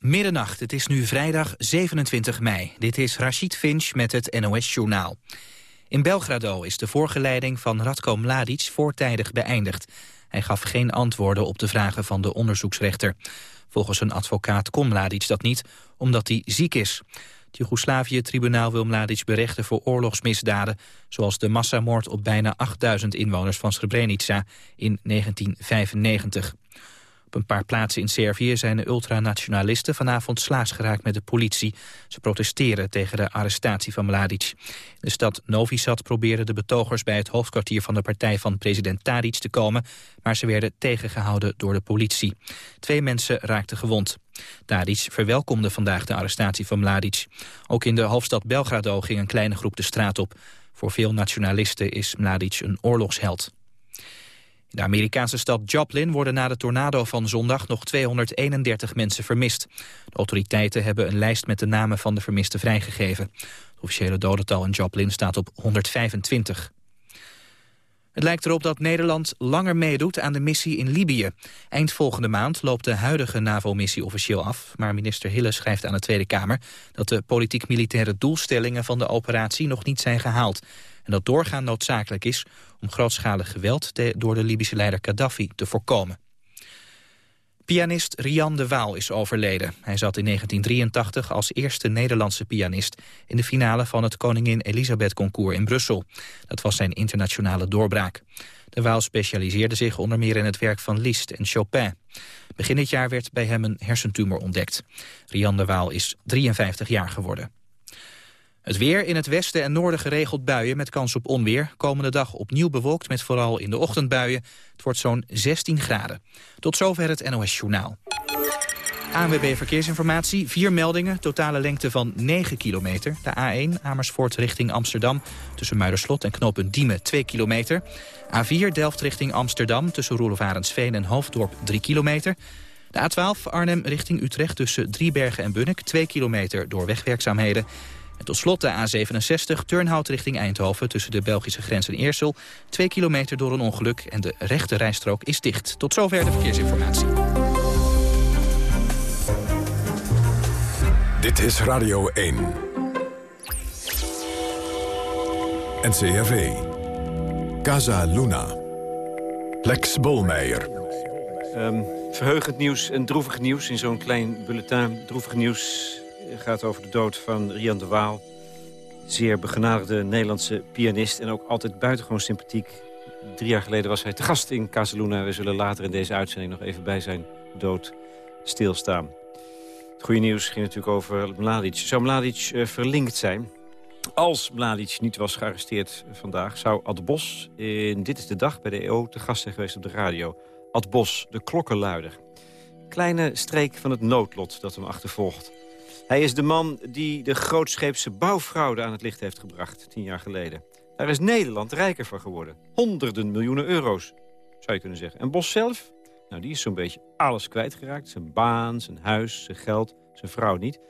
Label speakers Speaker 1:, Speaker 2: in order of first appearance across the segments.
Speaker 1: Middernacht, het is nu vrijdag 27 mei. Dit is Rashid Finch met het NOS-journaal. In Belgrado is de voorgeleiding van Radko Mladic voortijdig beëindigd. Hij gaf geen antwoorden op de vragen van de onderzoeksrechter. Volgens een advocaat kon Mladic dat niet, omdat hij ziek is. Het Joegoslavië-tribunaal wil Mladic berechten voor oorlogsmisdaden... zoals de massamoord op bijna 8000 inwoners van Srebrenica in 1995. Op een paar plaatsen in Servië zijn de ultranationalisten vanavond slaags geraakt met de politie. Ze protesteren tegen de arrestatie van Mladic. In de stad Novi Sad probeerden de betogers bij het hoofdkwartier van de partij van president Tadic te komen, maar ze werden tegengehouden door de politie. Twee mensen raakten gewond. Tadic verwelkomde vandaag de arrestatie van Mladic. Ook in de hoofdstad Belgrado ging een kleine groep de straat op. Voor veel nationalisten is Mladic een oorlogsheld. In de Amerikaanse stad Joplin worden na de tornado van zondag nog 231 mensen vermist. De autoriteiten hebben een lijst met de namen van de vermisten vrijgegeven. Het officiële dodental in Joplin staat op 125. Het lijkt erop dat Nederland langer meedoet aan de missie in Libië. Eind volgende maand loopt de huidige NAVO-missie officieel af... maar minister Hille schrijft aan de Tweede Kamer... dat de politiek-militaire doelstellingen van de operatie nog niet zijn gehaald. En dat doorgaan noodzakelijk is om grootschalig geweld door de Libische leider Gaddafi te voorkomen. Pianist Rian de Waal is overleden. Hij zat in 1983 als eerste Nederlandse pianist... in de finale van het Koningin Elisabeth Concours in Brussel. Dat was zijn internationale doorbraak. De Waal specialiseerde zich onder meer in het werk van Liszt en Chopin. Begin dit jaar werd bij hem een hersentumor ontdekt. Rian de Waal is 53 jaar geworden. Het weer in het westen en noorden geregeld buien met kans op onweer. Komende dag opnieuw bewolkt met vooral in de ochtendbuien. Het wordt zo'n 16 graden. Tot zover het NOS Journaal. ANWB Verkeersinformatie, vier meldingen, totale lengte van 9 kilometer. De A1 Amersfoort richting Amsterdam, tussen Muiderslot en knooppunt Diemen 2 kilometer. A4 Delft richting Amsterdam, tussen Roelof en Hoofddorp 3 kilometer. De A12 Arnhem richting Utrecht tussen Driebergen en Bunnik 2 kilometer door wegwerkzaamheden. En tot slot de A67 Turnhout richting Eindhoven tussen de Belgische grens en Eersel. Twee kilometer door een ongeluk en de rechte rijstrook is dicht. Tot zover de verkeersinformatie.
Speaker 2: Dit is Radio 1. NCRV. Casa Luna. Lex Bolmeijer.
Speaker 3: Um, verheugend nieuws en droevig nieuws in zo'n klein bulletin. Droevig nieuws gaat over de dood van Rian de Waal. Zeer begenadigde Nederlandse pianist en ook altijd buitengewoon sympathiek. Drie jaar geleden was hij te gast in Casaluna. We zullen later in deze uitzending nog even bij zijn dood stilstaan. Het goede nieuws ging natuurlijk over Mladic. Zou Mladic uh, verlinkt zijn? Als Mladic niet was gearresteerd vandaag... zou Ad Bos in Dit is de Dag bij de EO te gast zijn geweest op de radio. Ad Bos, de klokkenluider. Kleine streek van het noodlot dat hem achtervolgt. Hij is de man die de grootscheepse bouwfraude aan het licht heeft gebracht, tien jaar geleden. Daar is Nederland rijker van geworden. Honderden miljoenen euro's, zou je kunnen zeggen. En Bos zelf? Nou, die is zo'n beetje alles kwijtgeraakt. Zijn baan, zijn huis, zijn geld, zijn vrouw niet.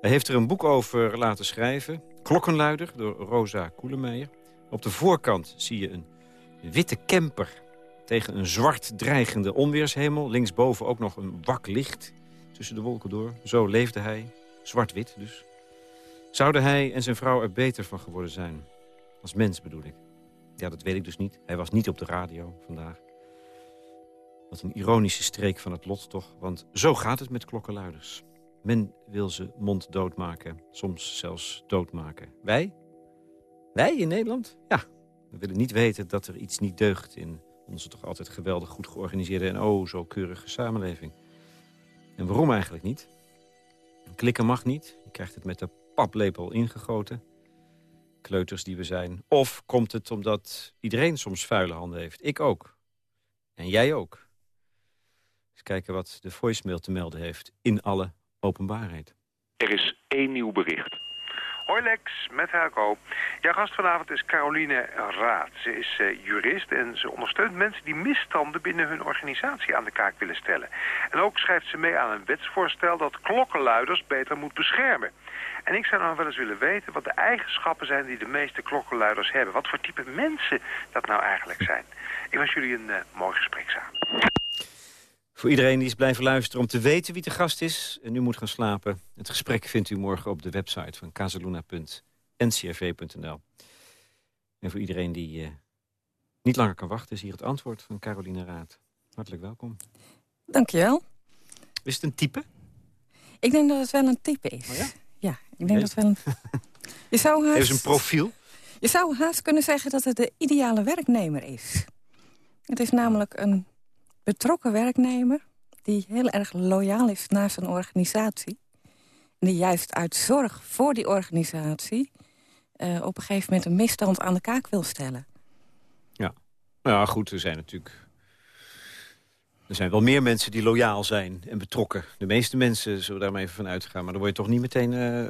Speaker 3: Hij heeft er een boek over laten schrijven. Klokkenluider, door Rosa Koelemeijer. Op de voorkant zie je een witte camper tegen een zwart dreigende onweershemel. Linksboven ook nog een wak licht tussen de wolken door. Zo leefde hij Zwart-wit dus. Zouden hij en zijn vrouw er beter van geworden zijn? Als mens bedoel ik. Ja, dat weet ik dus niet. Hij was niet op de radio vandaag. Wat een ironische streek van het lot toch. Want zo gaat het met klokkenluiders. Men wil ze mond doodmaken. Soms zelfs doodmaken. Wij? Wij in Nederland? Ja. We willen niet weten dat er iets niet deugt in onze toch altijd geweldig goed georganiseerde en oh zo keurige samenleving. En waarom eigenlijk niet? Klikken mag niet. Je krijgt het met de paplepel ingegoten. Kleuters die we zijn. Of komt het omdat iedereen soms vuile handen heeft. Ik ook. En jij ook. Eens kijken wat de voicemail te melden heeft in alle openbaarheid.
Speaker 4: Er is één nieuw bericht. Hoi Lex, met Helco. Jouw gast vanavond is Caroline Raad. Ze is uh, jurist en ze ondersteunt mensen die misstanden binnen hun organisatie aan de kaak willen stellen. En ook schrijft ze mee aan een wetsvoorstel dat klokkenluiders beter moet beschermen. En ik zou nou wel eens willen weten wat de eigenschappen zijn die de meeste klokkenluiders hebben. Wat voor type mensen dat nou eigenlijk zijn. Ik wens jullie een uh, mooi gesprek samen.
Speaker 3: Voor iedereen die is blijven luisteren om te weten wie de gast is... en nu moet gaan slapen. Het gesprek vindt u morgen op de website van casaluna.ncrv.nl. En voor iedereen die uh, niet langer kan wachten... is hier het antwoord van Caroline Raad. Hartelijk welkom.
Speaker 5: Dankjewel.
Speaker 3: Is het een type?
Speaker 5: Ik denk dat het wel een type is.
Speaker 3: Oh ja?
Speaker 5: Ja, ik denk dat het wel een... Je zou haast...
Speaker 3: Heeft een profiel?
Speaker 5: Je zou haast kunnen zeggen dat het de ideale werknemer is. Het is namelijk een betrokken werknemer... die heel erg loyaal is naar zijn organisatie. En die juist uit zorg voor die organisatie... Uh, op een gegeven moment een misstand aan de kaak wil stellen.
Speaker 3: Ja, nou ja, goed, er zijn natuurlijk... Er zijn wel meer mensen die loyaal zijn en betrokken. De meeste mensen zullen daar maar even van uitgaan. Maar daar word je toch niet meteen uh,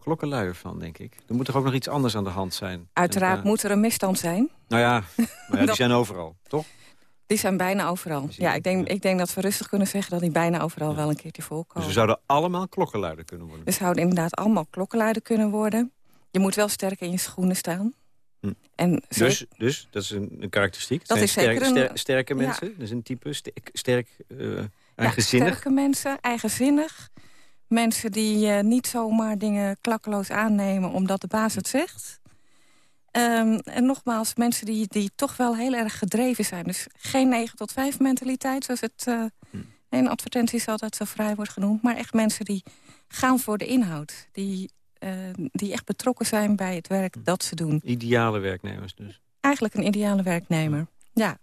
Speaker 3: klokkenluier van, denk ik. Er moet toch ook nog iets anders aan de hand zijn.
Speaker 5: Uiteraard en, uh, moet er een misstand zijn.
Speaker 3: Nou ja, maar ja die zijn overal, toch?
Speaker 5: Die zijn bijna overal. Ja, ik denk, ik denk dat we rustig kunnen zeggen dat die bijna overal wel een keertje voorkomen.
Speaker 3: Dus we zouden allemaal klokkenluider kunnen worden?
Speaker 5: We zouden inderdaad allemaal klokkenluider kunnen worden. Je moet wel sterk in je schoenen staan.
Speaker 3: Hm. En dus, dus, dat is een, een karakteristiek?
Speaker 5: Dat is sterk,
Speaker 3: zeker een, sterke mensen? Ja. Dat is een type sterk, sterk uh, eigenzinnig?
Speaker 5: Ja, sterke mensen, eigenzinnig. Mensen die uh, niet zomaar dingen klakkeloos aannemen omdat de baas het zegt. Um, en nogmaals, mensen die, die toch wel heel erg gedreven zijn. Dus geen 9 tot 5 mentaliteit, zoals het uh, hm. in advertenties altijd zo vrij wordt genoemd. Maar echt mensen die gaan voor de inhoud. Die, uh, die echt betrokken zijn bij het werk
Speaker 3: Hm.
Speaker 5: dat ze doen.
Speaker 3: Ideale werknemers dus.
Speaker 5: Eigenlijk een ideale werknemer, ja.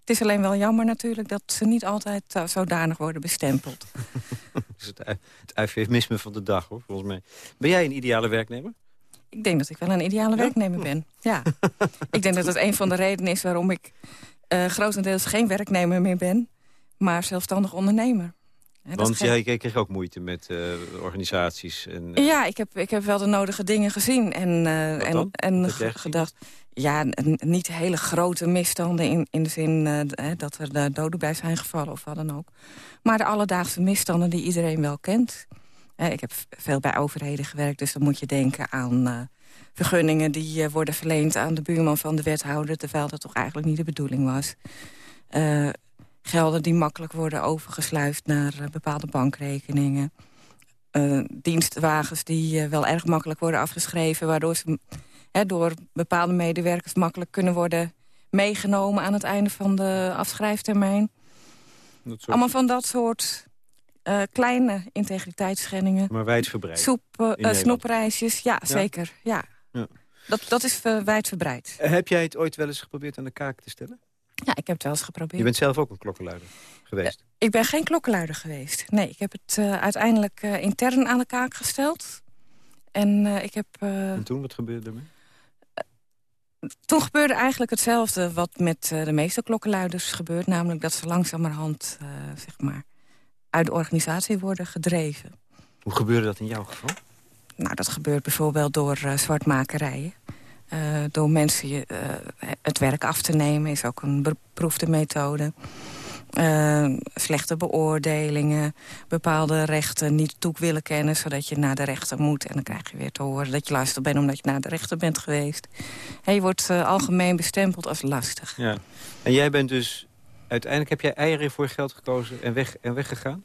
Speaker 5: Het is alleen wel jammer natuurlijk dat ze niet altijd uh, zodanig worden bestempeld.
Speaker 3: dat is het, het eufemisme van de dag, hoor, volgens mij. Ben jij een ideale werknemer?
Speaker 5: Ik denk dat ik wel een ideale ja? werknemer ben. Ja. ik denk dat dat een van de redenen is waarom ik uh, grotendeels geen werknemer meer ben. Maar zelfstandig ondernemer.
Speaker 3: Want jij kreeg ook moeite met uh, organisaties? En,
Speaker 5: uh... Ja, ik heb, ik heb wel de nodige dingen gezien. En, en, en gedacht, ja, niet hele grote misstanden in, in de zin dat er de doden bij zijn gevallen of wat dan ook. Maar de alledaagse misstanden die iedereen wel kent. Ik heb veel bij overheden gewerkt, dus dan moet je denken aan uh, vergunningen... die uh, worden verleend aan de buurman van de wethouder... terwijl dat toch eigenlijk niet de bedoeling was. Uh, gelden die makkelijk worden overgesluist naar bepaalde bankrekeningen. dienstwagens die wel erg makkelijk worden afgeschreven... waardoor ze door bepaalde medewerkers makkelijk kunnen worden meegenomen... aan het einde van de afschrijftermijn. Soort... Allemaal van dat soort uh, kleine integriteitsschendingen.
Speaker 3: Maar wijdverbreid?
Speaker 5: Soep, uh, snoepreisjes, ja, ja, zeker. Ja. ja. Dat, dat is uh, wijdverbreid.
Speaker 3: heb jij het ooit wel eens geprobeerd aan de kaak te stellen?
Speaker 5: Ja, ik heb het wel eens geprobeerd.
Speaker 3: Je bent zelf ook een klokkenluider geweest?
Speaker 5: ik ben geen klokkenluider geweest. Nee, ik heb het uiteindelijk intern aan de kaak gesteld. En ik heb...
Speaker 3: en toen, wat gebeurde ermee?
Speaker 5: Toen gebeurde eigenlijk hetzelfde wat met de meeste klokkenluiders gebeurt. Namelijk dat ze langzamerhand, zeg maar uit de organisatie worden gedreven.
Speaker 3: Hoe gebeurde dat in jouw geval?
Speaker 5: Nou, dat gebeurt bijvoorbeeld door uh, zwartmakerijen. Uh, door mensen uh, het werk af te nemen is ook een beproefde methode. slechte beoordelingen, bepaalde rechten niet toe willen kennen... zodat je naar de rechter moet en dan krijg je weer te horen... dat je lastig bent omdat je naar de rechter bent geweest. En je wordt algemeen bestempeld als lastig.
Speaker 3: Ja. En jij bent dus uiteindelijk heb jij eieren voor geld gekozen en, weg, en weggegaan?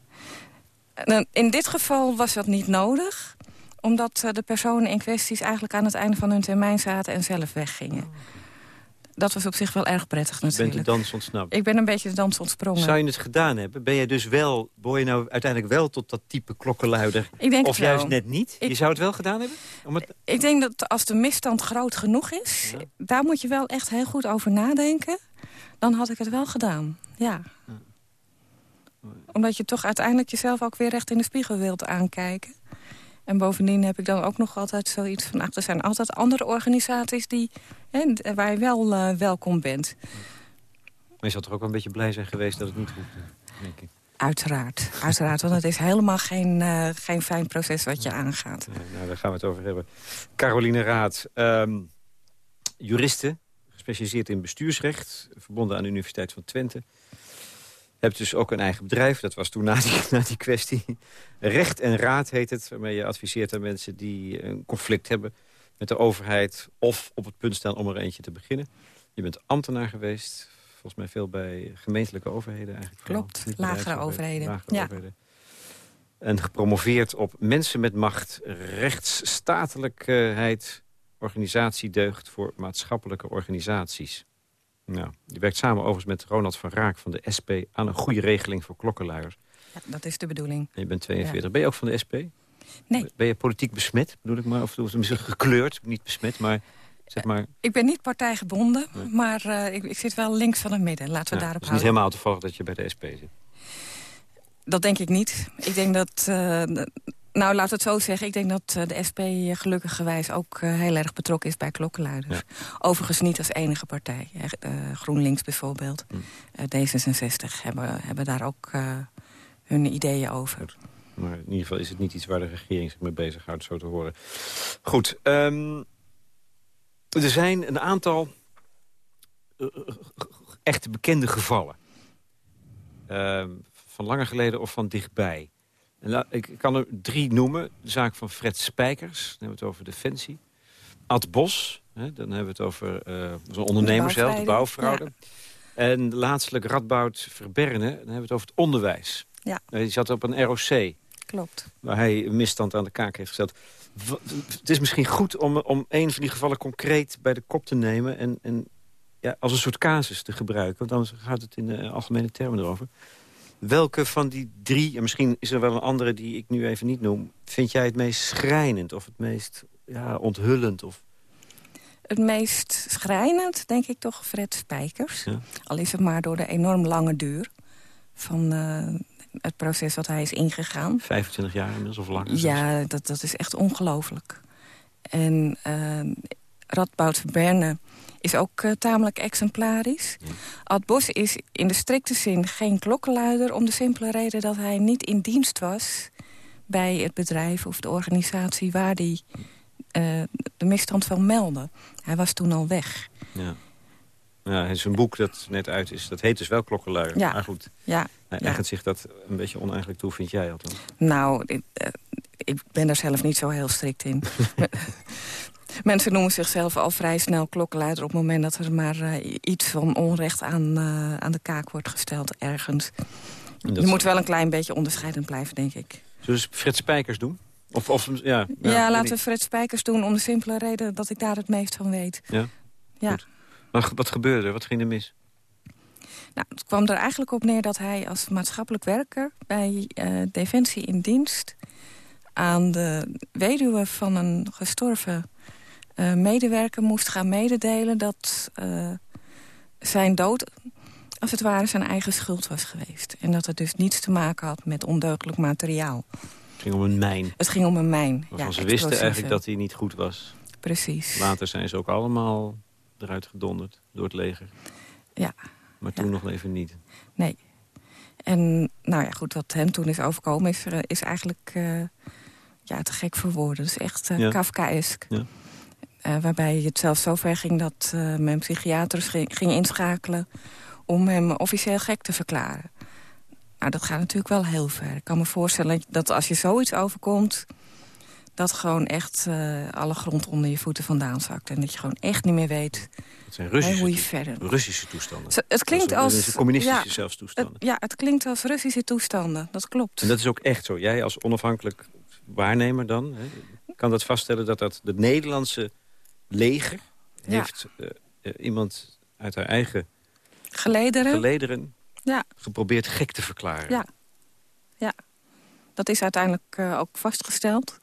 Speaker 5: In dit geval was dat niet nodig. Omdat de personen in kwesties eigenlijk aan het einde van hun termijn zaten en zelf weggingen. Oh, dat was op zich wel erg prettig natuurlijk.
Speaker 3: Je bent de dans ontsnapt.
Speaker 5: Ik ben een beetje de dans ontsprongen.
Speaker 3: Zou je het gedaan hebben? Ben je dus wel, behoor je nou uiteindelijk wel tot dat type klokkenluider?
Speaker 5: Ik denk
Speaker 3: of juist net niet? Ik, je zou het wel gedaan hebben? Om het...
Speaker 5: Ik denk dat als de misstand groot genoeg is... Ja. daar moet je wel echt heel goed over nadenken. Dan had ik het wel gedaan, ja. ja. Omdat je toch uiteindelijk jezelf ook weer recht in de spiegel wilt aankijken. En bovendien heb ik dan ook nog altijd zoiets van... Ach, er zijn altijd andere organisaties die, hè, waar je wel uh, welkom bent.
Speaker 3: Maar je zal toch ook wel een beetje blij zijn geweest dat het niet hoefde, denk ik.
Speaker 5: Uiteraard, uiteraard. Want het is helemaal geen, uh, geen fijn proces wat je aangaat.
Speaker 3: Nou, daar gaan we het over hebben. Caroline Raad, um, juriste, gespecialiseerd in bestuursrecht... verbonden aan de Universiteit van Twente. Hebt dus ook een eigen bedrijf. Dat was toen na die, na die kwestie. Recht en Raad heet het. Waarmee je adviseert aan mensen die een conflict hebben met de overheid... of op het punt staan om er eentje te beginnen. Je bent ambtenaar geweest volgens mij veel bij gemeentelijke overheden eigenlijk.
Speaker 5: Klopt, lagere overheden. Lagere ja. overheden.
Speaker 3: En gepromoveerd op mensen met macht, rechtsstatelijkheid, organisatiedeugd voor maatschappelijke organisaties. Nou, die werkt samen overigens met Ronald van Raak van de SP aan een goede regeling voor klokkenluiders.
Speaker 5: Ja, dat is de bedoeling.
Speaker 3: je bent 42. Ben je ook van de SP?
Speaker 5: Nee.
Speaker 3: Ben je politiek besmet, bedoel ik maar? Of misschien gekleurd, niet besmet, maar... Zeg maar...
Speaker 5: Ik ben niet partijgebonden, maar uh, ik, ik, zit wel links van het midden. Laten we daarop
Speaker 3: houden. Het is niet helemaal toevallig dat je bij de SP zit.
Speaker 5: Dat denk ik niet. Ik denk dat... Uh, nou, laat het zo zeggen. Ik denk dat uh, de SP gelukkig gewijs ook heel erg betrokken is bij klokkenluiders. Overigens niet als enige partij. GroenLinks bijvoorbeeld, hm. D66 hebben, hebben daar ook hun ideeën over.
Speaker 3: Maar in ieder geval is het niet iets waar de regering zich mee bezighoudt, zo te horen. Goed, um, er zijn een aantal uh, echte bekende gevallen. Uh, van langer geleden of van dichtbij. En ik kan er drie noemen. De zaak van Fred Spijkers, dan hebben we het over Defensie. Ad Bos, hè, dan hebben we het over uh, zo'n ondernemer zelf, de bouwfraude. En laatstelijk Radboud Verberne, dan hebben we het over het onderwijs.
Speaker 5: Ja.
Speaker 3: Hij zat op een ROC.
Speaker 5: Klopt.
Speaker 3: Waar hij een misstand aan de kaak heeft gezet het is misschien goed om, om een van die gevallen concreet bij de kop te nemen... en, en ja, als een soort casus te gebruiken. Want anders gaat het in de algemene termen erover. Welke van die drie, en misschien is er wel een andere die ik nu even niet noem... vind jij het meest schrijnend of het meest ja, onthullend? Of...
Speaker 5: Het meest schrijnend, denk ik toch, Fred Spijkers. Al is het maar door de enorm lange duur van, uh, het proces wat hij is ingegaan.
Speaker 3: 25 jaar inmiddels of langer?
Speaker 5: Ja, dat, dat is echt ongelooflijk. En uh, Radboud Berne is ook uh, tamelijk exemplarisch. Ja. Ad Bos is in de strikte zin geen klokkenluider... om de simpele reden dat hij niet in dienst was... bij het bedrijf of de organisatie waar hij uh, de misstand van meldde. Hij was toen al weg.
Speaker 3: Ja. Ja, zijn boek dat net uit is, dat heet dus wel Klokkenluier.
Speaker 5: Ja.
Speaker 3: Maar goed,
Speaker 5: ja.
Speaker 3: hij eigent zich dat een beetje oneigenlijk toe, vind jij althans?
Speaker 5: Nou, ik, uh, ik ben daar zelf niet zo heel strikt in. Mensen noemen zichzelf al vrij snel klokkenluider... op het moment dat er maar uh, iets van onrecht aan, uh, aan de kaak wordt gesteld ergens. Je moet wel een klein beetje onderscheidend blijven, denk ik.
Speaker 3: Zullen we Fred Spijkers doen? Of, of, ja,
Speaker 5: ja, ja laten we Fred Spijkers doen om de simpele reden dat ik daar het meest van weet.
Speaker 3: Ja?
Speaker 5: Ja.
Speaker 3: Goed. Maar wat gebeurde er? Wat ging er mis?
Speaker 5: Nou, het kwam er eigenlijk op neer dat hij als maatschappelijk werker... bij uh, Defensie in dienst aan de weduwe van een gestorven uh, medewerker moest gaan mededelen... dat uh, zijn dood als het ware zijn eigen schuld was geweest. En dat het dus niets te maken had met ondeugdelijk materiaal.
Speaker 3: Het ging om een mijn.
Speaker 5: Het ging om een mijn,
Speaker 3: Waarvan ja, ze wisten eigenlijk dat hij niet goed was.
Speaker 5: Precies.
Speaker 3: Later zijn ze ook allemaal eruit gedonderd door het leger.
Speaker 5: Ja.
Speaker 3: Maar toen nog even niet.
Speaker 5: Nee. En nou ja, goed, wat hem toen is overkomen is, is eigenlijk uh, ja, te gek voor woorden. Dus echt uh, ja. Kafkaesk. Ja. Uh, waarbij het zelfs zover ging dat mijn psychiaters ging, ging, inschakelen... om hem officieel gek te verklaren. Nou, dat gaat natuurlijk wel heel ver. Ik kan me voorstellen dat als je zoiets overkomt dat gewoon echt uh, alle grond onder je voeten vandaan zakt. En dat je gewoon echt niet meer weet
Speaker 3: zijn Russische,
Speaker 5: hoe je verder
Speaker 3: Russische toestanden.
Speaker 5: Zo, het klinkt als...
Speaker 3: communistische ja, zelfs toestanden.
Speaker 5: Het, ja, het klinkt als Russische toestanden. Dat klopt.
Speaker 3: En dat is ook echt zo. Jij als onafhankelijk waarnemer dan... Hè, kan dat vaststellen dat dat de Nederlandse leger... Heeft uh, uh, iemand uit haar eigen...
Speaker 5: Gelederen.
Speaker 3: Gelederen
Speaker 5: ja.
Speaker 3: geprobeerd gek te verklaren.
Speaker 5: Ja. Ja. Dat is uiteindelijk ook vastgesteld.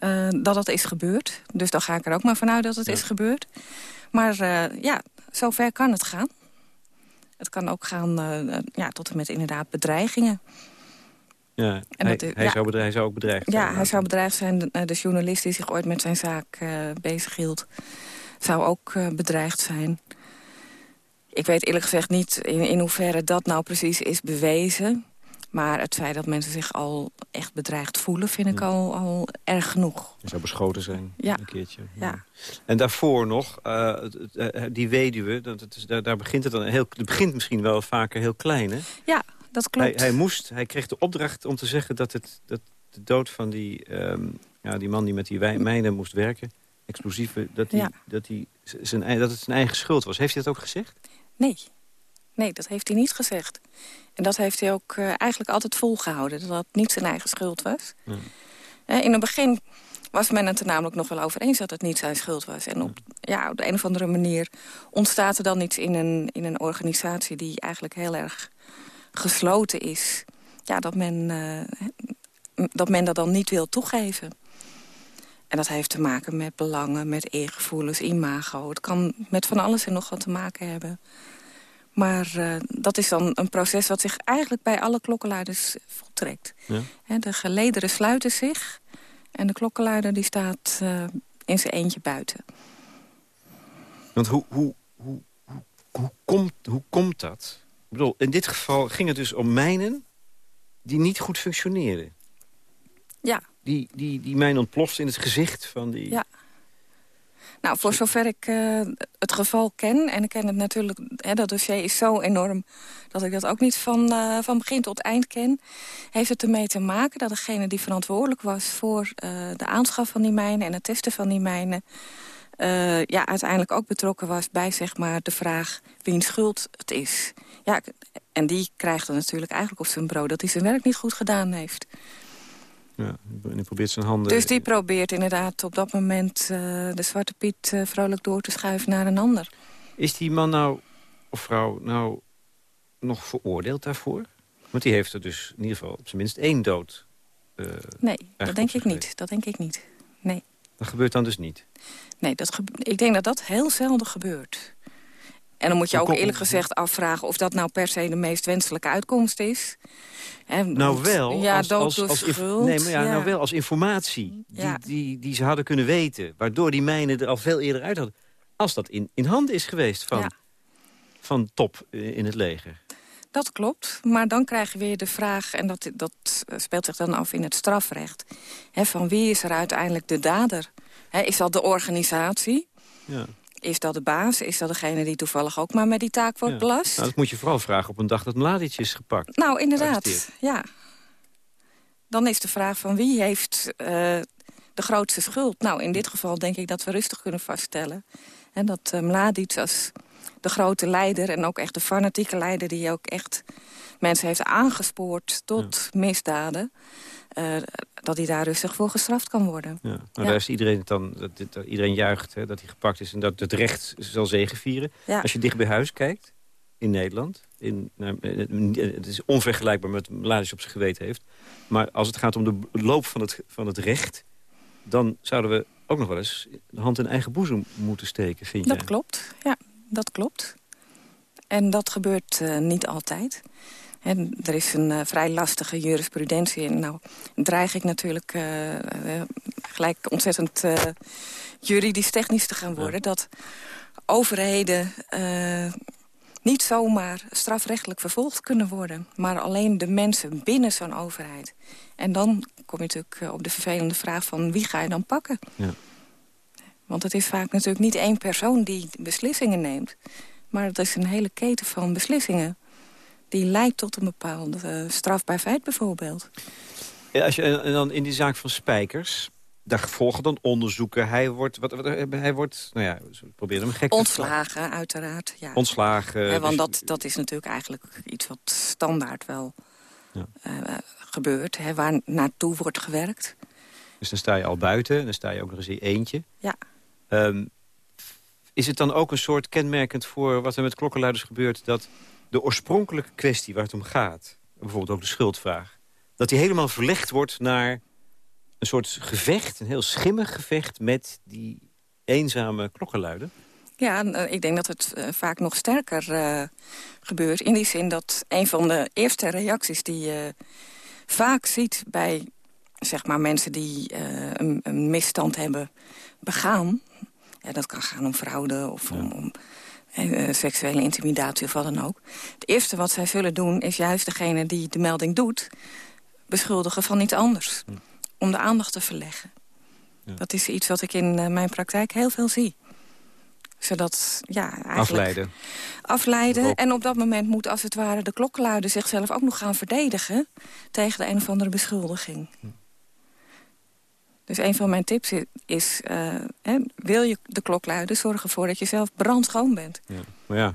Speaker 5: Uh, dat dat is gebeurd. Dus dan ga ik er ook maar vanuit dat het ja. is gebeurd. Maar uh, ja, zover kan het gaan. Het kan ook gaan ja, tot en met inderdaad bedreigingen.
Speaker 3: Ja, en hij, dat, hij, ja, zou hij zou ook bedreigd
Speaker 5: zijn.
Speaker 3: Ja,
Speaker 5: hij zou bedreigd zijn. De, de, journalist die zich ooit met zijn zaak bezig hield... zou ook bedreigd zijn. Ik weet eerlijk gezegd niet in, in hoeverre dat nou precies is bewezen... Maar het feit dat mensen zich al echt bedreigd voelen... vind ik al, al erg genoeg.
Speaker 3: Je zou beschoten zijn,
Speaker 5: ja.
Speaker 3: een keertje.
Speaker 5: Ja.
Speaker 3: En daarvoor nog, uh, die weduwe, dat, het is, daar, daar, begint het dan heel... Het begint misschien wel vaker heel klein, hè?
Speaker 5: Ja, dat klopt.
Speaker 3: Hij, hij, moest, hij kreeg de opdracht om te zeggen dat, het, dat de dood van die, um, ja, die man... die met die mijnen moest werken, explosieven... Dat, die,
Speaker 5: ja.
Speaker 3: dat, die zijn, dat het zijn eigen schuld was. Heeft hij dat ook gezegd?
Speaker 5: Nee. nee, dat heeft hij niet gezegd. En dat heeft hij ook uh, eigenlijk altijd volgehouden. Dat dat niet zijn eigen schuld was. Uh, in het begin was men het er namelijk nog wel over eens dat het niet zijn schuld was. En op, ja, op de een of andere manier ontstaat er dan iets in een, in een organisatie... die eigenlijk heel erg gesloten is. Ja, dat men, uh, dat men dat dan niet wil toegeven. En dat heeft te maken met belangen, met eergevoelens, imago. Het kan met van alles en nog wat te maken hebben. Maar uh, dat is dan een proces wat zich eigenlijk bij alle klokkenluiders voltrekt. Ja. de gelederen sluiten zich en de klokkenluider die staat uh, in zijn eentje buiten.
Speaker 3: Want hoe, hoe, hoe, hoe, komt, hoe komt dat? Bedoel, in dit geval ging het dus om mijnen die niet goed functioneren.
Speaker 5: Ja.
Speaker 3: Die, die, die mijn ontploft in het gezicht van die...
Speaker 5: Ja. Nou, voor zover ik uh, het geval ken, en ik ken het natuurlijk... Hè, dat dossier is zo enorm dat ik dat ook niet van, uh, van begin tot eind ken... heeft het ermee te maken dat degene die verantwoordelijk was... voor uh, de aanschaf van die mijnen en het testen van die mijnen... ja, uiteindelijk ook betrokken was bij zeg maar, de vraag wiens schuld het is. Ja, en die krijgt dan natuurlijk eigenlijk op zijn brood... dat hij zijn werk niet goed gedaan heeft.
Speaker 3: Ja, en probeert zijn handen...
Speaker 5: Dus die probeert inderdaad op dat moment uh, de Zwarte Piet uh, vrolijk door te schuiven naar een ander.
Speaker 3: Is die man nou, of vrouw, nou nog veroordeeld daarvoor? Want die heeft er dus in ieder geval op zijn minst één dood.
Speaker 5: Uh, nee, dat denk ik niet. Dat denk ik niet. Nee.
Speaker 3: Dat gebeurt dan dus niet?
Speaker 5: Nee, dat ik denk dat dat heel zelden gebeurt. En dan moet je ook eerlijk gezegd afvragen... of dat nou per se de meest wenselijke uitkomst is.
Speaker 3: nou wel, ja, als, als, als, nee, maar ja, nou wel als informatie die, die, die ze hadden kunnen weten... waardoor die mijnen er al veel eerder uit hadden. Als dat in, in handen is geweest van, van top in het leger.
Speaker 5: Dat klopt, maar dan krijg je weer de vraag... en dat, dat speelt zich dan af in het strafrecht... Hè, van wie is er uiteindelijk de dader? Hè, is dat de organisatie? Ja. Is dat de baas? Is dat degene die toevallig ook maar met die taak wordt belast?
Speaker 3: Nou, dat moet je vooral vragen op een dag dat Mladic is gepakt.
Speaker 5: Nou, inderdaad, ja. Dan is de vraag van wie heeft uh, de grootste schuld? Nou, in dit geval denk ik dat we rustig kunnen vaststellen. En dat uh, Mladic als de grote leider en ook echt de fanatieke leider... die ook echt mensen heeft aangespoord tot misdaden... Uh, dat hij daar rustig voor gestraft kan worden.
Speaker 3: Ja. Nou, Daar is iedereen dan, dat, iedereen juicht hè, dat hij gepakt is en dat het recht zal zegevieren. Ja. Als je dicht bij huis kijkt, in Nederland, in, nou, het is onvergelijkbaar met wat Mladic op zijn geweten heeft. Maar als het gaat om de loop van het, van het recht, dan zouden we ook nog wel eens de hand in eigen boezem moeten steken, vind je?
Speaker 5: Dat klopt, ja, dat klopt. En dat gebeurt uh, niet altijd. En er is een uh, vrij lastige jurisprudentie. En nou dreig ik natuurlijk uh, uh, gelijk ontzettend juridisch technisch te gaan worden. Dat overheden niet zomaar strafrechtelijk vervolgd kunnen worden. Maar alleen de mensen binnen zo'n overheid. En dan kom je natuurlijk op de vervelende vraag van wie ga je dan pakken? Ja. Want het is vaak natuurlijk niet één persoon die beslissingen neemt. Maar het is een hele keten van beslissingen die leidt tot een bepaald uh, strafbaar feit bijvoorbeeld.
Speaker 3: Ja, als je, en dan in die zaak van Spijkers, daar volgen dan onderzoeken. Hij wordt, wat, wat, hij wordt nou ja, probeer hem gek
Speaker 5: Ontslagen, uiteraard. Ja.
Speaker 3: Ontslagen.
Speaker 5: Ja, want dus- dat, dat is natuurlijk eigenlijk iets wat standaard wel ja. uh, gebeurt. Hè, waar naartoe wordt gewerkt.
Speaker 3: Dus dan sta je al buiten en dan sta je ook nog eens in eentje.
Speaker 5: Ja.
Speaker 3: Um, is het dan ook een soort kenmerkend voor wat er met klokkenluiders gebeurt... dat de oorspronkelijke kwestie waar het om gaat... bijvoorbeeld ook de schuldvraag... dat die helemaal verlegd wordt naar een soort gevecht... een heel schimmig gevecht met die eenzame klokkenluider?
Speaker 5: Ja, eh, ik denk dat het uh, vaak nog sterker uh, gebeurt. In die zin dat een van de eerste reacties die je vaak ziet... bij zeg maar, mensen die een, een, misstand hebben begaan... Ja, dat kan gaan om fraude of om, om eh, seksuele intimidatie of wat dan ook. Het eerste wat zij zullen doen is juist degene die de melding doet... beschuldigen van iets anders. Hm. Om de aandacht te verleggen. Ja. Dat is iets wat ik in uh, mijn praktijk heel veel zie. Zodat, ja, eigenlijk...
Speaker 3: Afleiden.
Speaker 5: Afleiden. En op dat moment moet als het ware de klokkenluider zichzelf ook nog gaan verdedigen... tegen de een of andere beschuldiging. Hm. Dus een van mijn tips is, uh, hè, wil je de klok luiden... zorg ervoor dat je zelf brandschoon bent.
Speaker 3: Ja. Maar ja,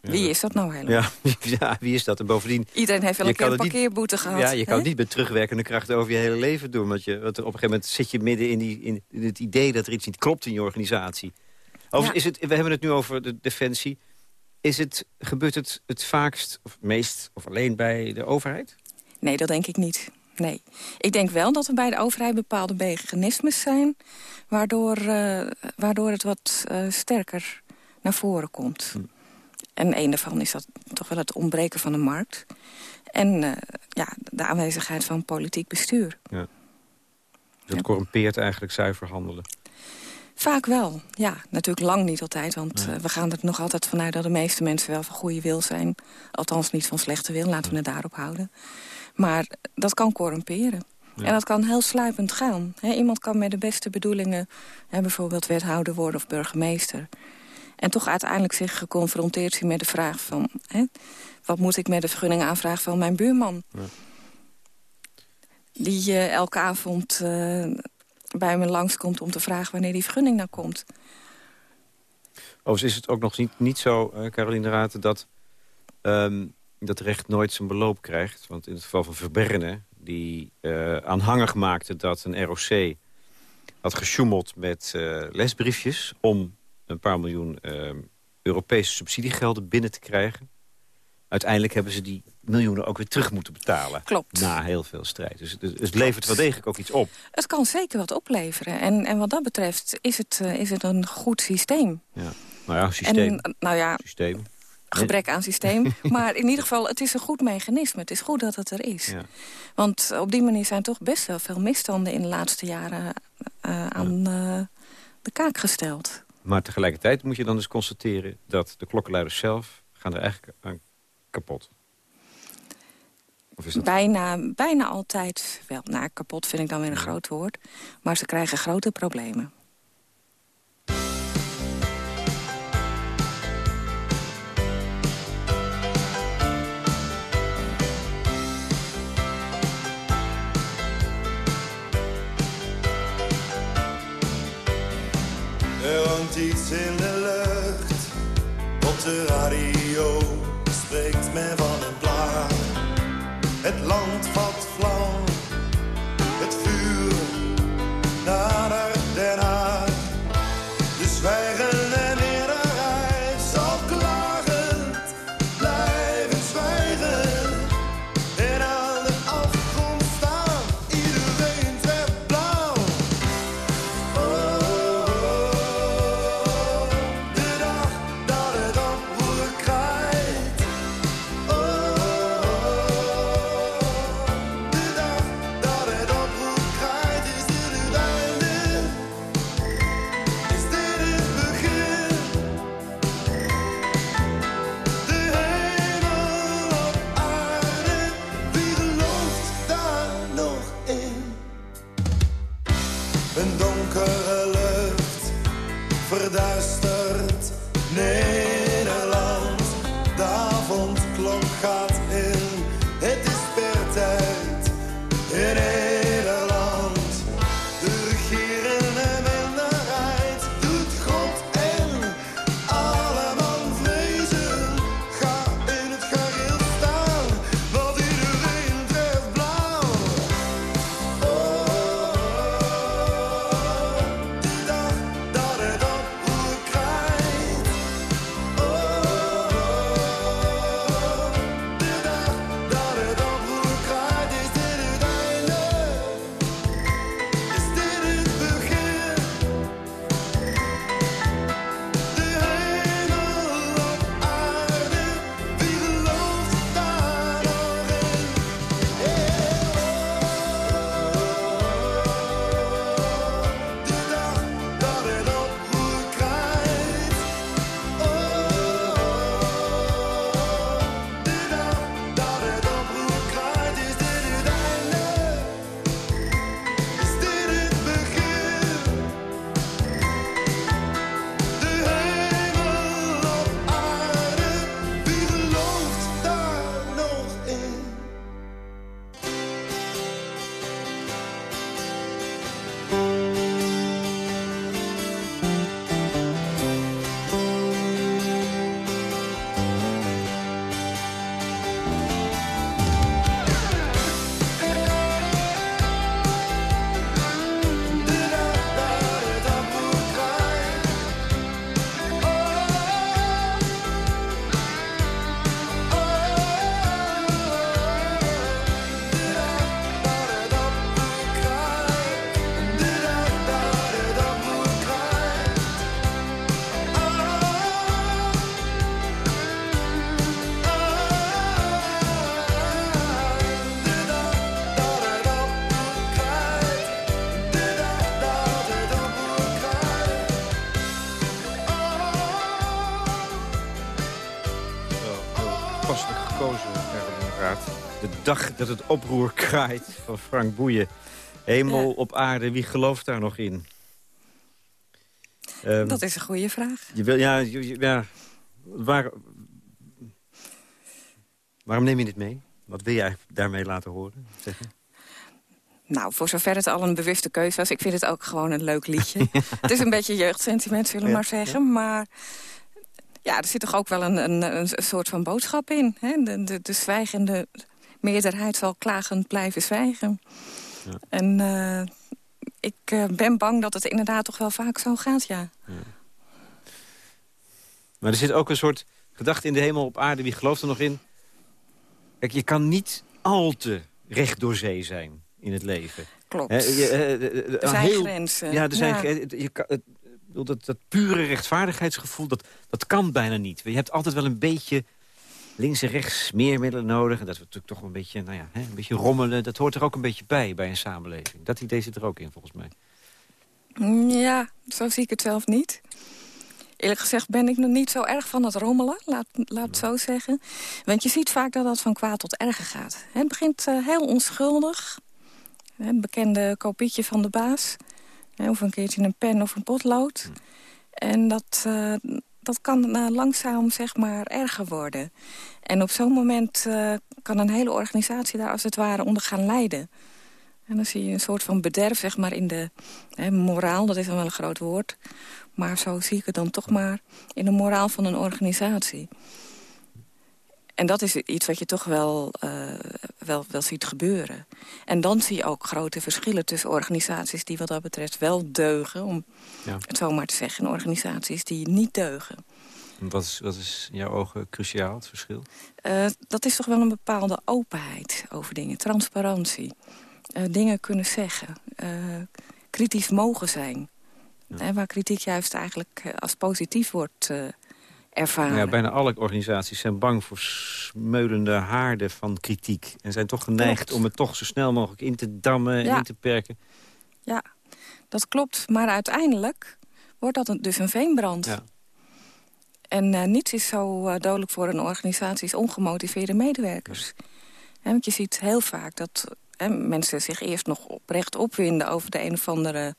Speaker 5: Wie is dat nou helemaal?
Speaker 3: Ja, ja, wie is dat? En bovendien...
Speaker 5: Iedereen heeft wel een keer een parkeerboete gehad.
Speaker 3: Ja, je kan het niet met terugwerkende kracht over je hele leven doen. Want, je, want op een gegeven moment zit je midden in, die, in, het idee dat er iets niet klopt in je organisatie. Over, is het, we hebben het nu over de defensie. Is het, gebeurt het het vaakst, of meest, of alleen bij de overheid?
Speaker 5: Nee, dat denk ik niet. Nee. Ik denk wel dat er bij de overheid bepaalde mechanismes zijn... waardoor, uh, waardoor het wat uh, sterker naar voren komt. Hm. En een daarvan is dat toch wel het ontbreken van de markt. En uh, ja, de aanwezigheid van politiek bestuur. Ja.
Speaker 3: Dus het corrumpeert eigenlijk zuiver handelen?
Speaker 5: Vaak wel, ja. Natuurlijk lang niet altijd, want we gaan er nog altijd vanuit... dat de meeste mensen wel van goede wil zijn. Althans niet van slechte wil, laten we het daarop houden. Maar dat kan corrumperen. En dat kan heel sluipend gaan. iemand kan met de beste bedoelingen... bijvoorbeeld wethouder worden of burgemeester... en toch uiteindelijk zich geconfronteerd zien met de vraag van... wat moet ik met de vergunning aanvragen van mijn buurman? Ja. Die uh, elke avond uh, bij me langskomt om te vragen wanneer die vergunning nou komt.
Speaker 3: Overigens is het ook nog niet, niet zo, uh, Caroline Raten, dat... Um, dat recht nooit zijn beloop krijgt. Want in het geval van Verberne, die uh, aanhangig maakte dat een ROC had gesjoemeld met uh, lesbriefjes... om een paar miljoen uh, Europese subsidiegelden binnen te krijgen. Uiteindelijk hebben ze die miljoenen ook weer terug moeten betalen.
Speaker 5: Klopt.
Speaker 3: Na heel veel strijd. Dus, dus het levert wel degelijk ook iets op.
Speaker 5: Het kan zeker wat opleveren. En, en wat dat betreft is het, is het een goed systeem.
Speaker 3: Ja. Nou ja, systeem.
Speaker 5: En, nou ja,
Speaker 3: systeem
Speaker 5: gebrek aan systeem. maar in ieder geval, het is een goed mechanisme. Het is goed dat het er is. Ja. Want op die manier zijn toch best wel veel misstanden... in de laatste jaren uh, aan uh, de kaak gesteld.
Speaker 3: Maar tegelijkertijd moet je dan dus constateren... dat de klokkenluiders zelf gaan er eigenlijk aan kapot.
Speaker 5: Of is dat... bijna, bijna altijd wel. Nou, kapot vind ik dan weer een groot woord. Maar ze krijgen grote problemen.
Speaker 6: Er hangt iets in de lucht. Op de radio spreekt men van. Het land valt
Speaker 3: dag dat het oproer kraait van Frank Boeien. Hemel op aarde, wie gelooft daar nog in?
Speaker 5: Um, dat is een goede vraag.
Speaker 3: Je wil, ja, ja waar, waarom neem je dit mee? Wat wil eigenlijk daarmee laten horen? Zeggen?
Speaker 5: Nou, voor zover het al een bewuste keuze was... ik vind het ook gewoon een leuk liedje. Het is een beetje jeugdsentiment, zullen we maar zeggen. Maar ja, er zit toch ook wel een, een, een soort van boodschap in. Hè? De, de, de zwijgende meerderheid zal klagend blijven zwijgen. Ja. En uh, ik uh, ben bang dat het inderdaad toch wel vaak zo gaat, ja. ja.
Speaker 3: Maar er zit ook een soort gedachte in de hemel op aarde. Wie gelooft er nog in? Kijk, je kan niet al te recht door zee zijn in het leven.
Speaker 5: Klopt. He, je, er zijn heel, grenzen.
Speaker 3: Ja, er zijn, je kan, het, dat, dat pure rechtvaardigheidsgevoel, dat, dat kan bijna niet. Je hebt altijd wel een beetje links en rechts smeermiddelen nodig. En dat we natuurlijk toch een beetje, nou ja, hè, een beetje rommelen. Dat hoort er ook een beetje bij, bij een samenleving. Dat idee zit er ook in, volgens mij.
Speaker 5: Ja, zo zie ik het zelf niet. Eerlijk gezegd ben ik nog niet zo erg van het rommelen, laat, laat het zo zeggen. Want je ziet vaak dat dat van kwaad tot erger gaat. Het begint uh, heel onschuldig. Het bekende kopietje van de baas. Of een keertje een pen of een potlood. Hm. En dat, uh, dat kan uh, langzaam zeg maar erger worden. En op zo'n moment uh, kan een hele organisatie daar als het ware onder gaan lijden. En dan zie je een soort van bederf zeg maar, in de hè, moraal, dat is dan wel een groot woord. Maar zo zie ik het dan toch maar in de moraal van een organisatie. En dat is iets wat je toch wel, uh, wel, wel ziet gebeuren. En dan zie je ook grote verschillen tussen organisaties... die wat dat betreft wel deugen, om ja. het zo maar te zeggen... en organisaties die niet deugen.
Speaker 3: Wat is, wat is in jouw ogen cruciaal, het verschil?
Speaker 5: Uh, dat is toch wel een bepaalde openheid over dingen. Transparantie. Uh, dingen kunnen zeggen. kritisch mogen zijn. Ja. waar kritiek juist eigenlijk als positief wordt ervaren.
Speaker 3: Nou ja, bijna alle organisaties zijn bang voor smeulende haarden van kritiek. En zijn toch geneigd om het toch zo snel mogelijk in te dammen en in te perken.
Speaker 5: Ja, dat klopt. Maar uiteindelijk wordt dat dus een veenbrand. Ja. En uh, niets is zo uh, dodelijk voor een organisatie als ongemotiveerde medewerkers. want je ziet heel vaak dat mensen zich eerst nog oprecht opwinden... over de een of andere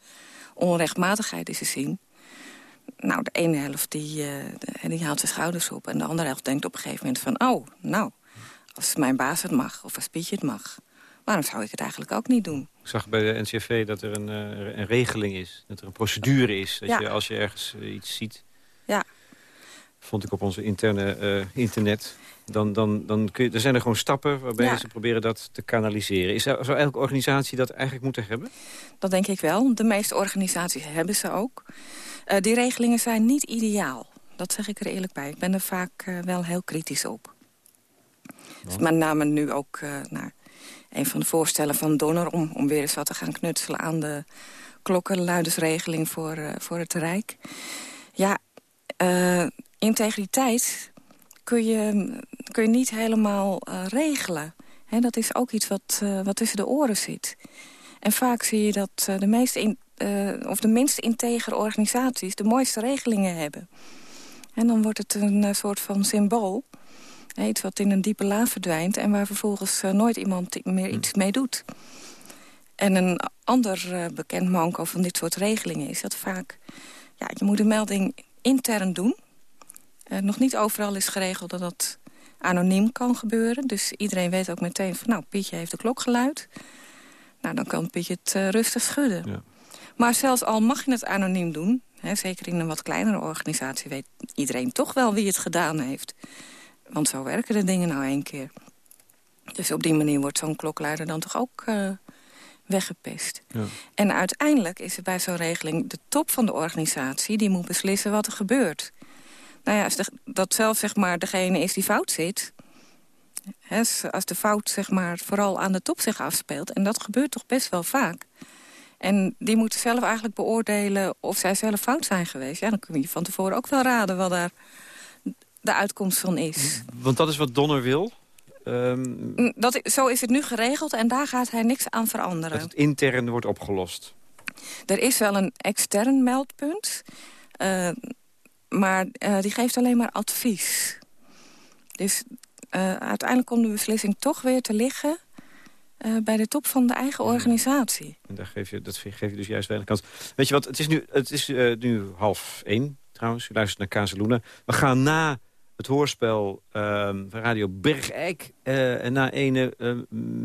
Speaker 5: onrechtmatigheid die ze zien nou, de ene helft die, uh, die haalt zijn schouders op. En de andere helft denkt op een gegeven moment van... oh, nou, als mijn baas het mag of als Pietje het mag... waarom zou ik het eigenlijk ook niet doen?
Speaker 3: Ik zag bij de NCV dat er een, uh, een regeling is. Dat er een procedure is. Dat je als je ergens uh, iets ziet...
Speaker 5: Ja.
Speaker 3: Vond ik op onze interne internet. Dan, dan, dan, kun je, er zijn er gewoon stappen waarbij ze proberen dat te kanaliseren. Is er, zou elke organisatie dat eigenlijk moeten hebben?
Speaker 5: Dat denk ik wel. De meeste organisaties hebben ze ook. Uh, die regelingen zijn niet ideaal. Dat zeg ik er eerlijk bij. Ik ben er vaak uh, wel heel kritisch op. Dus met name nu ook uh, nou, een van de voorstellen van Donner... Om, om weer eens wat te gaan knutselen aan de klokkenluidersregeling voor, voor het Rijk. Ja, integriteit kun je, kun je niet helemaal regelen. dat is ook iets wat, wat tussen de oren zit. En vaak zie je dat de meeste in, uh, of de minst integere organisaties de mooiste regelingen hebben. En dan wordt het een uh, soort van symbool. Iets wat in een diepe la verdwijnt... en waar vervolgens nooit iemand meer iets mee doet. En een ander bekend manko van dit soort regelingen is dat vaak... Ja, je moet een melding intern doen. nog niet overal is geregeld dat dat anoniem kan gebeuren. Dus iedereen weet ook meteen van... nou, Pietje heeft de klok geluid. Nou, dan kan Pietje het rustig schudden. Ja. Maar zelfs al mag je het anoniem doen... Hè, zeker in een wat kleinere organisatie weet iedereen toch wel wie het gedaan heeft. Want zo werken de dingen nou één keer. Dus op die manier wordt zo'n klokluider dan toch ook uh, weggepest. Ja. En uiteindelijk is het bij zo'n regeling de top van de organisatie... die moet beslissen wat er gebeurt. Nou ja, als dat zelf zeg maar degene is die fout zit... Hè, als de fout zeg maar, vooral aan de top zich afspeelt... en dat gebeurt toch best wel vaak... En die moeten zelf eigenlijk beoordelen of zij zelf fout zijn geweest. Ja, dan kun je van tevoren ook wel raden wat daar de uitkomst van is.
Speaker 3: Want dat is wat Donner wil? Um...
Speaker 5: Dat, zo is het nu geregeld en daar gaat hij niks aan veranderen.
Speaker 3: Dat het intern wordt opgelost?
Speaker 5: Er is wel een extern meldpunt. Uh, maar uh, die geeft alleen maar advies. Dus uiteindelijk komt de beslissing toch weer te liggen... bij de top van de eigen organisatie.
Speaker 3: En daar geef je, dat geef je dus juist weinig kans. Weet je wat, het is nu, het is, nu half één trouwens. U luistert naar Kazeluna. We gaan na het hoorspel uh, van Radio Bergijk uh, en na ene uh,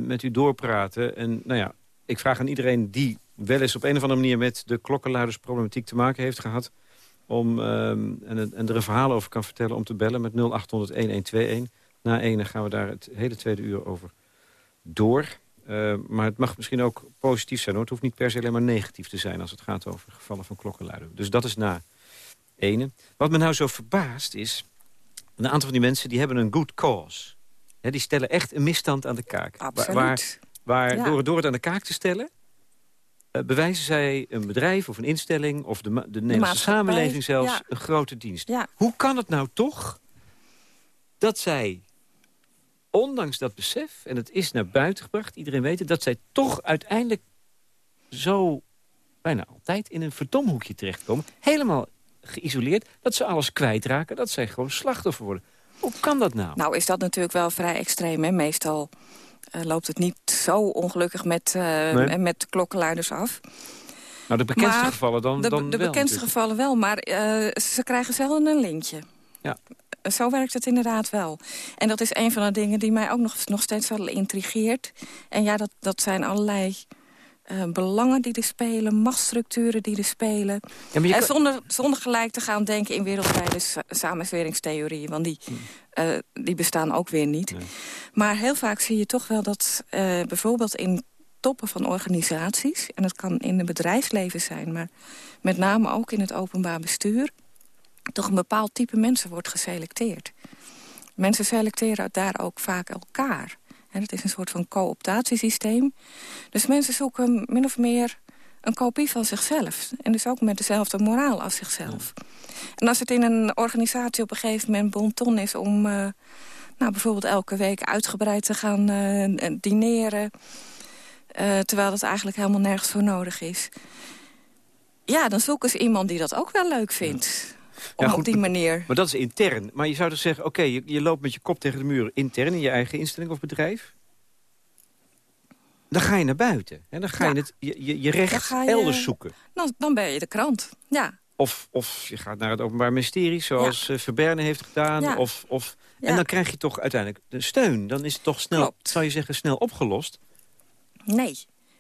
Speaker 3: met u doorpraten. En nou ja, ik vraag aan iedereen die wel eens op een of andere manier... met de klokkenluidersproblematiek te maken heeft gehad... Om, um, en, en er een verhaal over kan vertellen om te bellen met 0800-1121. Na ene gaan we daar het hele tweede uur over door. Uh, maar het mag misschien ook positief zijn. Hoor. Het hoeft niet per se alleen maar negatief te zijn... als het gaat over gevallen van klokkenluiden. Dus dat is na ene. Wat me nou zo verbaast is... een aantal van die mensen die hebben een good cause. He, die stellen echt een misstand aan de kaak.
Speaker 5: Absoluut.
Speaker 3: Waar, waar ja. door, door het aan de kaak te stellen... Uh, bewijzen zij een bedrijf of een instelling... of de, de Nederlandse de samenleving zelfs ja. een grote dienst.
Speaker 5: Ja.
Speaker 3: Hoe kan het nou toch dat zij, ondanks dat besef... en het is naar buiten gebracht, iedereen weet het... dat zij toch uiteindelijk zo bijna altijd in een verdomhoekje terechtkomen... helemaal geïsoleerd, dat ze alles kwijtraken... dat zij gewoon slachtoffer worden. Hoe kan dat nou?
Speaker 5: Nou is dat natuurlijk wel vrij extreem. Hè? Meestal uh, loopt het niet zo ongelukkig met, uh, nee. met klokkenluiders af.
Speaker 3: Nou, de bekendste maar gevallen dan,
Speaker 5: de,
Speaker 3: dan
Speaker 5: De
Speaker 3: wel,
Speaker 5: bekendste
Speaker 3: natuurlijk.
Speaker 5: gevallen wel, maar uh, ze krijgen zelden een lintje.
Speaker 3: Ja.
Speaker 5: Zo werkt het inderdaad wel. En dat is een van de dingen die mij ook nog, nog steeds wel intrigeert. En ja, dat, dat zijn allerlei uh, belangen die er spelen, machtsstructuren die er spelen.
Speaker 3: Ja,
Speaker 5: en
Speaker 3: kan...
Speaker 5: zonder, zonder gelijk te gaan denken in wereldwijde sa samenzweringstheorieën. Want die, uh, die bestaan ook weer niet.
Speaker 3: Nee.
Speaker 5: Maar heel vaak zie je toch wel dat uh, bijvoorbeeld in toppen van organisaties... en dat kan in het bedrijfsleven zijn, maar met name ook in het openbaar bestuur... toch een bepaald type mensen wordt geselecteerd. Mensen selecteren daar ook vaak elkaar. En dat is een soort van cooptatiesysteem. Dus mensen zoeken min of meer een kopie van zichzelf. En dus ook met dezelfde moraal als zichzelf. Ja. En als het in een organisatie op een gegeven moment bon ton is... om uh, nou, bijvoorbeeld elke week uitgebreid te gaan uh, dineren... Uh, terwijl dat eigenlijk helemaal nergens voor nodig is... ja, dan zoeken ze iemand die dat ook wel leuk vindt... Om ja, op die manier.
Speaker 3: Maar dat is intern. Maar je zou dus zeggen, oké, okay, je, je, loopt met je kop tegen de muur intern in je eigen instelling of bedrijf. Dan ga je naar buiten. En dan ga ja. je het, je, je, je recht je, elders zoeken.
Speaker 5: Dan, dan ben je de krant, ja.
Speaker 3: Of, of je gaat naar het Openbaar Ministerie, zoals ja. uh, Verberne heeft gedaan.
Speaker 5: Ja.
Speaker 3: Of, of, en dan krijg je toch uiteindelijk de steun. Dan is het toch snel,
Speaker 5: Klopt.
Speaker 3: zou je zeggen, snel opgelost.
Speaker 5: Nee,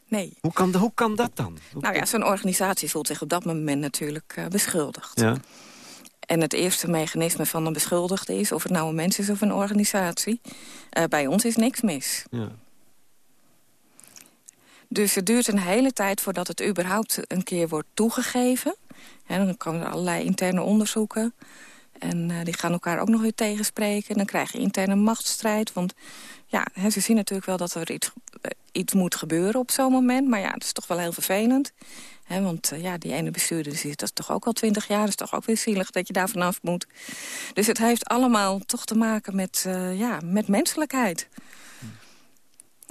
Speaker 5: nee.
Speaker 3: Hoe kan, hoe kan dat dan? Hoe
Speaker 5: nou ja, zo'n organisatie voelt zich op dat moment natuurlijk uh, beschuldigd.
Speaker 3: Ja.
Speaker 5: En het eerste mechanisme van een beschuldigde is... of het nou een mens is of een organisatie. Uh, bij ons is niks mis.
Speaker 3: Ja.
Speaker 5: Dus het duurt een hele tijd voordat het überhaupt een keer wordt toegegeven. En dan komen er allerlei interne onderzoeken. En uh, die gaan elkaar ook nog weer tegenspreken. Dan krijg je interne machtsstrijd. Want ja, hè, ze zien natuurlijk wel dat er iets, uh, iets moet gebeuren op zo'n moment. Maar ja, dat is toch wel heel vervelend. He, want uh, ja, die ene bestuurder zit dat toch ook al twintig jaar. Dat is toch ook weer zielig dat je daar vanaf moet. Dus het heeft allemaal toch te maken met, uh, ja, met menselijkheid. Hm.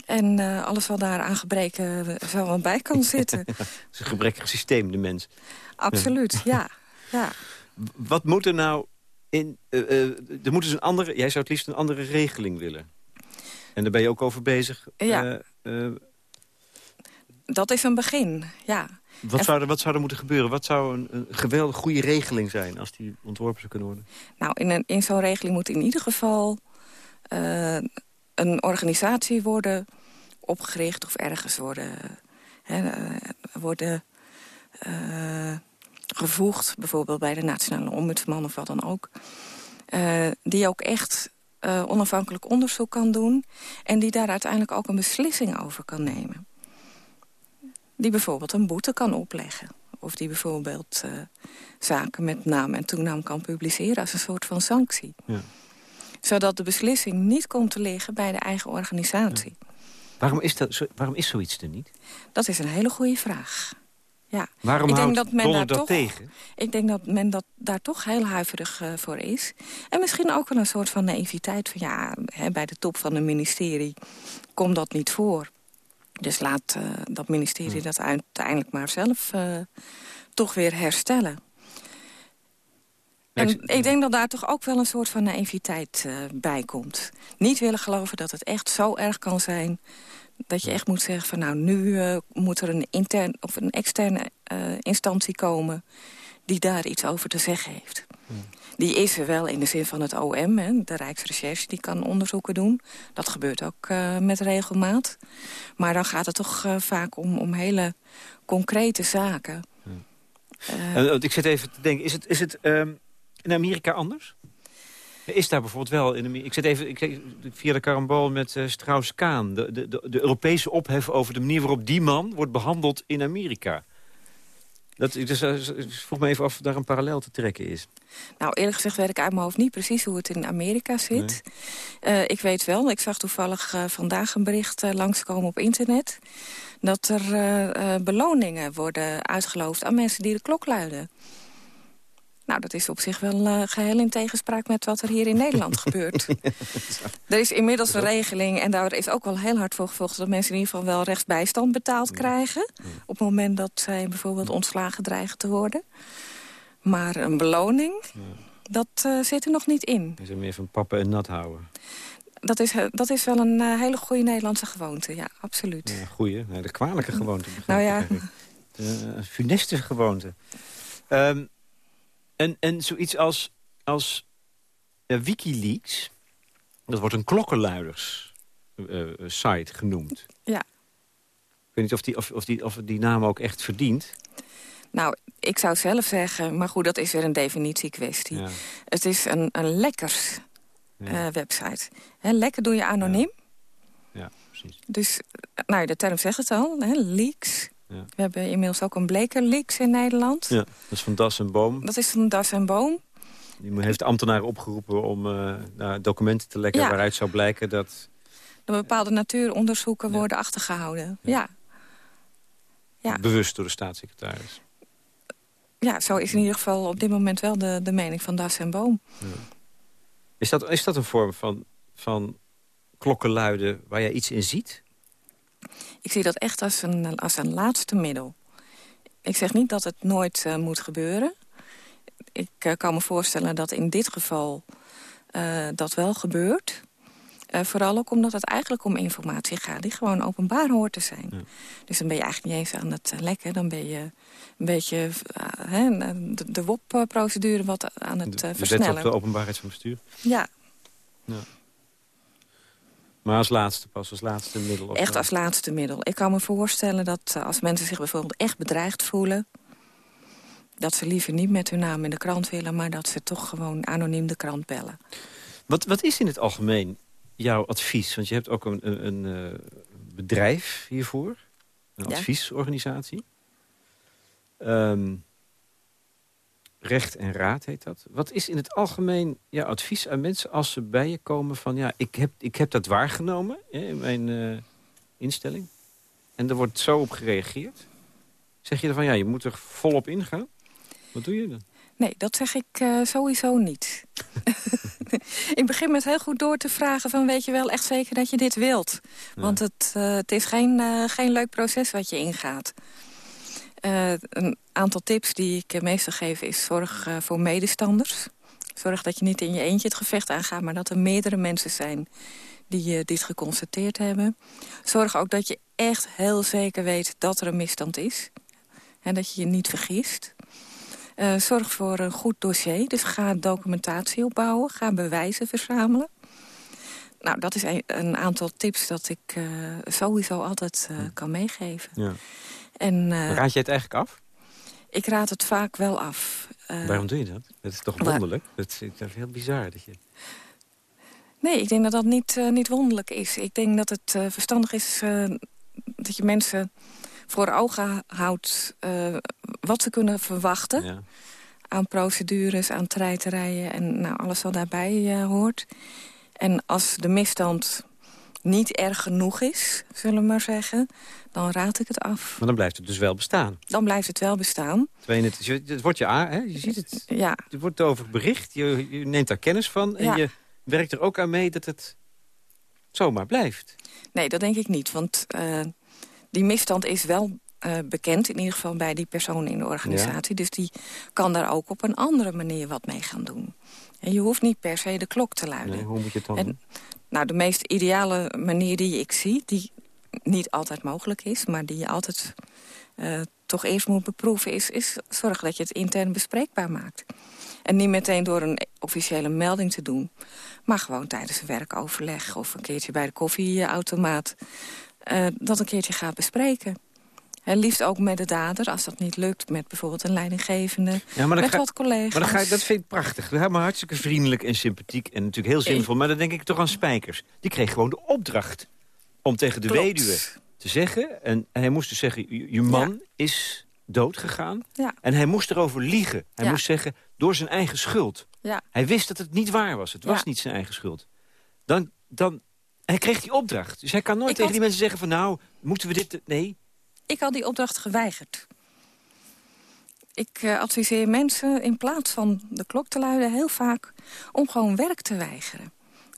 Speaker 5: En uh, alles wat daar aan gebreken wel bij kan zitten.
Speaker 3: Het is een gebrekkig systeem, de mens.
Speaker 5: Absoluut, ja. ja.
Speaker 3: Wat moet er nou in... er moet dus een andere... Jij zou het liefst een andere regeling willen. En daar ben je ook over bezig.
Speaker 5: Ja. dat is een begin, ja.
Speaker 3: Wat zou, er, wat zou er moeten gebeuren? Wat zou een, een geweldig goede regeling zijn als die ontworpen zou kunnen worden?
Speaker 5: Nou, in, een, in zo'n regeling moet in ieder geval uh, een organisatie worden opgericht of ergens worden, hè, worden uh, gevoegd. Bijvoorbeeld bij de Nationale Ombudsman of wat dan ook. Die ook echt onafhankelijk onderzoek kan doen. En die daar uiteindelijk ook een beslissing over kan nemen die bijvoorbeeld een boete kan opleggen. Of die bijvoorbeeld uh, zaken met naam en toenaam kan publiceren als een soort van sanctie.
Speaker 3: Ja.
Speaker 5: Zodat de beslissing niet komt te liggen bij de eigen organisatie.
Speaker 3: Ja. Waarom, is dat zo, waarom is zoiets er niet?
Speaker 5: Dat is een hele goede vraag. Ja.
Speaker 3: Waarom
Speaker 5: ik
Speaker 3: denk
Speaker 5: dat men daar toch,
Speaker 3: tegen?
Speaker 5: Ik denk dat men dat daar toch heel huiverig uh, voor is. En misschien ook wel een soort van naïviteit van... ja, hè, bij de top van een ministerie komt dat niet voor. Dus laat uh, dat ministerie ja. dat uiteindelijk maar zelf uh, toch weer herstellen. En ik denk dat daar toch ook wel een soort van naïviteit uh, bij komt. Niet willen geloven dat het echt zo erg kan zijn... dat je echt moet zeggen van nou, nu moet er een, intern, of een externe instantie komen... die daar iets over te zeggen heeft. Hmm. Die is er wel in de zin van het OM, hè, de Rijksrecherche, die kan onderzoeken doen. Dat gebeurt ook met regelmaat. Maar dan gaat het toch vaak om, om hele concrete zaken.
Speaker 3: Uh, ik zit even te denken, is het, is het um, in Amerika anders? Is daar bijvoorbeeld wel in Amerika... Ik zit even ik, via de karambool met Strauss-Kaan. De, de, de, Europese ophef over de manier waarop die man wordt behandeld in Amerika. Dat, dus, uh, vroeg me even of daar een parallel te trekken is.
Speaker 5: Nou, eerlijk gezegd weet ik uit mijn hoofd niet precies hoe het in Amerika zit. Uh, ik weet wel, ik zag toevallig uh, vandaag een bericht uh, langskomen op internet... dat er beloningen worden uitgeloofd aan mensen die de klok luiden. Nou, dat is op zich wel uh, geheel in tegenspraak met wat er hier in Nederland gebeurt. er is inmiddels een regeling en daar is ook wel heel hard voor gevolgd... dat mensen in ieder geval wel rechtsbijstand betaald krijgen... op het moment dat zij bijvoorbeeld ontslagen dreigen te worden. Maar een beloning, dat uh, zit er nog niet in.
Speaker 3: Is er meer van pappen en nat houden?
Speaker 5: Dat is, eh, dat is wel een hele goede Nederlandse gewoonte, ja, absoluut.
Speaker 3: Ja, goeie, nee, de kwalijke gewoonte.
Speaker 5: Nou ja.
Speaker 3: De funeste gewoonte. Um, en, en zoiets als, als uh, Wikileaks, dat wordt een klokkenluiders-site eh, genoemd.
Speaker 5: Ja.
Speaker 3: Ik weet niet of die, of, of, die, of die naam ook echt verdient.
Speaker 5: Nou, ik zou zelf zeggen, maar goed, dat is weer een definitiekwestie. Ja. Het is een, een lekkers ja. uh, website. Hè, lekker doe je anoniem.
Speaker 3: Ja, ja precies.
Speaker 5: Dus, nou, de term zegt het al, hè, leaks. Ja. We hebben inmiddels ook een blekerleaks in Nederland.
Speaker 3: Ja, dat is van Das en Boom.
Speaker 5: Dat is van Das en Boom.
Speaker 3: Die heeft ambtenaren opgeroepen om uh, documenten te lekken... waaruit zou blijken dat...
Speaker 5: Dat bepaalde natuuronderzoeken worden achtergehouden. Ja.
Speaker 3: ja. Bewust door de staatssecretaris.
Speaker 5: Ja, zo is in ieder geval op dit moment wel de, de mening van Das en Boom.
Speaker 3: Is, dat, is dat een vorm van, van klokkenluiden waar jij iets in ziet?
Speaker 5: Ik zie dat echt als een, als een laatste middel. Ik zeg niet dat het nooit uh, moet gebeuren. Ik uh, kan me voorstellen dat in dit geval uh, dat wel gebeurt. vooral ook omdat het eigenlijk om informatie gaat... die gewoon openbaar hoort te zijn. Ja. Dus dan ben je eigenlijk niet eens aan het lekken. Dan ben je een beetje de, de WOP-procedure wat aan het versnellen.
Speaker 3: De wet op de openbaarheid van bestuur?
Speaker 5: Ja.
Speaker 3: ja. Maar als laatste, pas als laatste middel? Of
Speaker 5: echt als laatste middel. Ik kan me voorstellen dat eh, als mensen zich bijvoorbeeld echt bedreigd voelen... dat ze liever niet met hun naam in de krant willen... maar dat ze toch gewoon anoniem de krant bellen.
Speaker 3: Wat, wat is in het algemeen jouw advies? Want je hebt ook een, een, een uh, bedrijf hiervoor. Een adviesorganisatie. Um, Recht en Raad heet dat. Wat is in het algemeen jouw advies aan mensen als ze bij je komen van... ja, ik heb, ik heb dat waargenomen hè, in mijn uh, instelling. En er wordt zo op gereageerd. Zeg je dan van, ja, je moet er volop ingaan? Wat doe je dan?
Speaker 5: Nee, dat zeg ik uh, sowieso niet. ik begin met heel goed door te vragen van... weet je wel echt zeker dat je dit wilt? Want het, uh, het is geen, geen leuk proces wat je ingaat. Uh, een aantal tips die ik meestal geef is zorg uh, voor medestanders. Zorg dat je niet in je eentje het gevecht aangaat... maar dat er meerdere mensen zijn die uh, dit geconstateerd hebben. Zorg ook dat je echt heel zeker weet dat er een misstand is. En dat je je niet vergist. zorg voor een goed dossier. Dus ga documentatie opbouwen. Ga bewijzen verzamelen. Nou, dat is een, een aantal tips dat ik sowieso altijd kan meegeven.
Speaker 3: Ja. En, uh, raad je het eigenlijk af?
Speaker 5: Ik raad het vaak wel af.
Speaker 3: Uh, Waarom doe je dat? Dat is toch wonderlijk? Dat is, dat is heel bizar. Dat je...
Speaker 5: Nee, ik denk dat dat niet, uh, niet wonderlijk is. Ik denk dat het verstandig is dat je mensen voor ogen houdt... wat ze kunnen verwachten ja. aan procedures, aan treiterijen... en nou, alles wat daarbij hoort. En als de misstand niet erg genoeg is, zullen we maar zeggen dan raad ik het af.
Speaker 3: Maar dan blijft het dus wel bestaan.
Speaker 5: Dan blijft het wel bestaan.
Speaker 3: Het, het wordt je aan, hè? je ziet het.
Speaker 5: Ja.
Speaker 3: Er wordt over bericht, je, je neemt daar kennis van... en je werkt er ook aan mee dat het zomaar blijft.
Speaker 5: Nee, dat denk ik niet, want uh, die misstand is wel uh, bekend, in ieder geval bij die persoon in de organisatie. Dus die kan daar ook op een andere manier wat mee gaan doen. En je hoeft niet per se de klok te luiden.
Speaker 3: Nee, hoe moet je het dan en,
Speaker 5: Nou, de meest ideale manier die ik zie, die niet altijd mogelijk is... maar die je altijd uh, toch eerst moet beproeven... Is, is zorgen dat je het intern bespreekbaar maakt. En niet meteen door een officiële melding te doen... maar gewoon tijdens een werkoverleg of een keertje bij de koffieautomaat... Uh, dat een keertje gaat bespreken. En liefst ook met de dader, als dat niet lukt... met bijvoorbeeld een leidinggevende, ja, met ga, wat collega's.
Speaker 3: Maar dan ga ik, dat vind ik prachtig. Helemaal hartstikke vriendelijk en sympathiek en natuurlijk heel zinvol. Maar dan denk ik toch aan Spijkers. Die kreeg gewoon de opdracht om tegen de weduwe te zeggen... en, hij moest dus zeggen, je man is dood gegaan. Ja. En hij moest erover liegen. Hij moest zeggen, door zijn eigen schuld. Ja. Hij wist dat het niet waar was. Het was niet zijn eigen schuld. Dan, dan, hij kreeg die opdracht. Dus hij kan nooit tegen die mensen zeggen van... nou, moeten we dit... Nee,
Speaker 5: ik had die opdracht geweigerd. Ik uh, adviseer mensen in plaats van de klok te luiden heel vaak om gewoon werk te weigeren.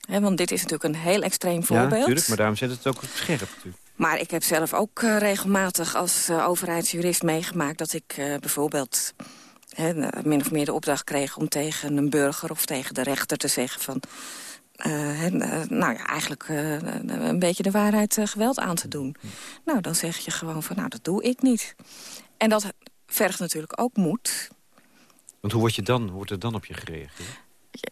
Speaker 5: want dit is natuurlijk een heel extreem voorbeeld. Ja,
Speaker 3: natuurlijk, maar daarom zet het ook scherp. Natuurlijk.
Speaker 5: Maar ik heb zelf ook uh, regelmatig als uh, overheidsjurist meegemaakt... dat ik bijvoorbeeld min of meer de opdracht kreeg om tegen een burger of tegen de rechter te zeggen van... Uh, nou ja, eigenlijk uh, een beetje de waarheid geweld aan te doen. Nou, dan zeg je gewoon van, nou, dat doe ik niet. En dat vergt natuurlijk ook moed.
Speaker 3: Want hoe, word je dan, hoe wordt er dan op je gereageerd?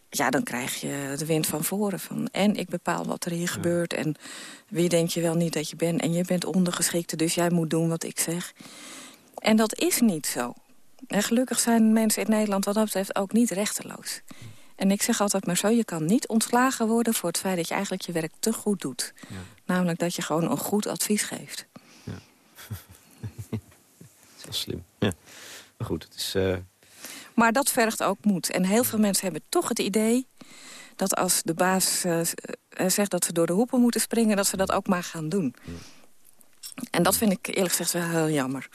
Speaker 5: Ja, dan krijg je de wind van voren. Van, en ik bepaal wat er hier gebeurt. En wie denk je wel niet dat je bent. En je bent ondergeschikte, dus jij moet doen wat ik zeg. En dat is niet zo. En gelukkig zijn mensen in Nederland wat dat betreft ook niet rechteloos. En ik zeg altijd maar zo, je kan niet ontslagen worden... voor het feit dat je eigenlijk je werk te goed doet. Ja. Namelijk dat je gewoon een goed advies geeft. Ja.
Speaker 3: dat is wel slim. Ja. Maar goed, het is... Uh...
Speaker 5: Maar dat vergt ook moed. En heel veel mensen hebben toch het idee... dat als de baas uh, zegt dat ze door de hoepen moeten springen... dat ze dat ook maar gaan doen. Ja. En dat vind ik eerlijk gezegd wel heel jammer.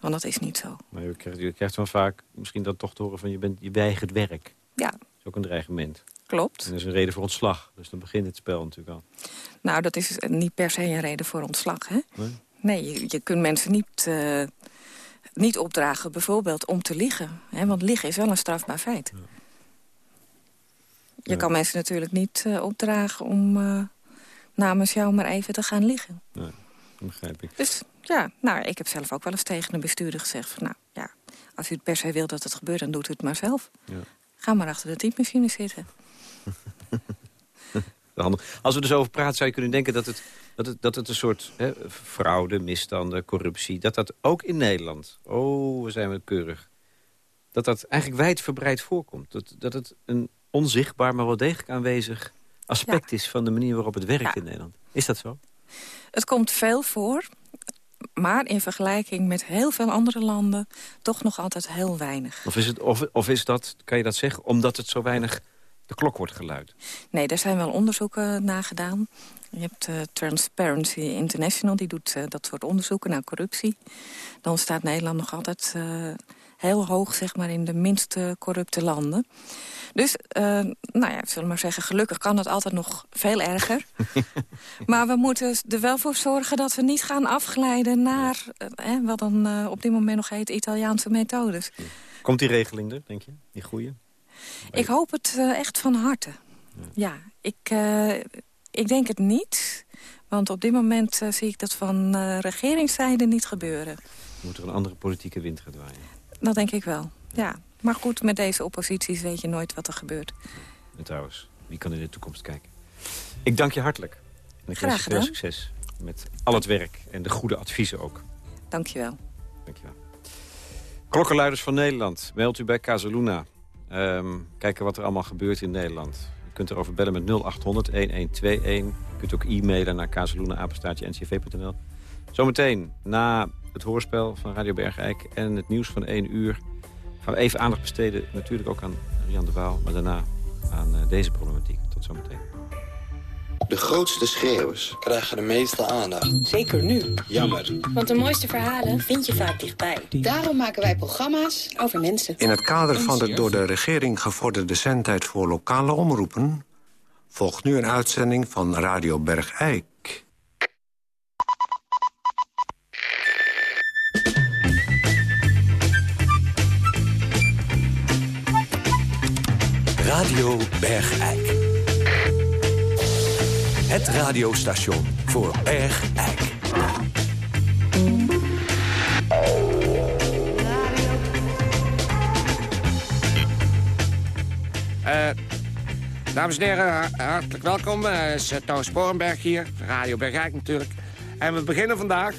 Speaker 5: Want dat is niet zo.
Speaker 3: Maar je krijgt, je krijgt wel vaak misschien dat toch te horen van... je, bent, je weigert werk.
Speaker 5: Ja,
Speaker 3: ook een dreigement.
Speaker 5: Klopt.
Speaker 3: En dat is een reden voor ontslag. Dus dan begint het spel natuurlijk al.
Speaker 5: Nou, dat is niet per se een reden voor ontslag, hè? Nee, nee je, je kunt mensen niet, uh, niet opdragen bijvoorbeeld om te liegen. Hè? Want liegen is wel een strafbaar feit. Ja. Je kan mensen natuurlijk niet uh, opdragen om uh, namens jou maar even te gaan liggen.
Speaker 3: Nee, dat begrijp ik.
Speaker 5: Dus ja, nou, ik heb zelf ook wel eens tegen een bestuurder gezegd... van nou, ja, als u het per se wil dat het gebeurt, dan doet u het maar zelf. Ja. Ga maar achter de typemachine zitten.
Speaker 3: Als we er zo over praten, zou je kunnen denken dat het, dat het, dat het een soort hè, fraude, misstanden, corruptie... dat dat ook in Nederland, oh, we zijn we keurig... dat dat eigenlijk wijdverbreid voorkomt. Dat, dat het een onzichtbaar, maar wel degelijk aanwezig aspect is... van de manier waarop het werkt in Nederland. Is dat zo?
Speaker 5: Het komt veel voor maar in vergelijking met heel veel andere landen toch nog altijd heel weinig.
Speaker 3: Of is, het, of, of is dat, kan je dat zeggen, omdat het zo weinig de klok wordt geluid?
Speaker 5: Nee, daar zijn wel onderzoeken naar gedaan. Je hebt uh, Transparency International, die doet uh, dat soort onderzoeken naar corruptie. Dan staat Nederland nog altijd uh, heel hoog zeg maar, in de minst corrupte landen. Dus, uh, nou ja, zullen we maar zeggen, gelukkig kan het altijd nog veel erger. maar we moeten er wel voor zorgen dat we niet gaan afglijden naar... Uh, wat dan uh, op dit moment nog heet Italiaanse methodes.
Speaker 3: Komt die regeling er, denk je? Die goede?
Speaker 5: Ik hoop het echt van harte. Ja, ja ik, ik denk het niet. Want op dit moment zie ik dat van regeringszijde niet gebeuren.
Speaker 3: Moet er een andere politieke wind gaan draaien?
Speaker 5: Dat denk ik wel, ja. Maar goed, met deze opposities weet je nooit wat er gebeurt.
Speaker 3: En trouwens, wie kan in de toekomst kijken? Ik dank je hartelijk. En ik wens je veel succes met al het werk en de goede adviezen ook.
Speaker 5: Dank je wel.
Speaker 3: Dank je wel. Klokkenluiders van Nederland, meldt u bij Casaluna. Um, kijken wat er allemaal gebeurt in Nederland. U kunt erover bellen met 0800 1121. U kunt ook e-mailen naar casaluna-ncv.nl. Zometeen na het hoorspel van Radio Bergijk en het nieuws van 1 uur gaan we even aandacht besteden natuurlijk ook aan Rian de Waal... maar daarna aan uh, deze problematiek. Tot zometeen.
Speaker 7: De grootste schreeuwers krijgen de meeste aandacht.
Speaker 8: Zeker nu.
Speaker 7: Jammer.
Speaker 8: Want de mooiste verhalen vind je vaak dichtbij.
Speaker 9: Daarom maken wij programma's over mensen.
Speaker 10: In het kader van de door de regering gevorderde zendtijd voor lokale omroepen... volgt nu een uitzending van Radio Bergijk.
Speaker 11: Radio Bergijk. Het radiostation voor Bergijk.
Speaker 12: Uh, dames en heren, hartelijk welkom. Uh, is uh, Toon Sporenberg hier, Radio Bergijk natuurlijk. En we beginnen vandaag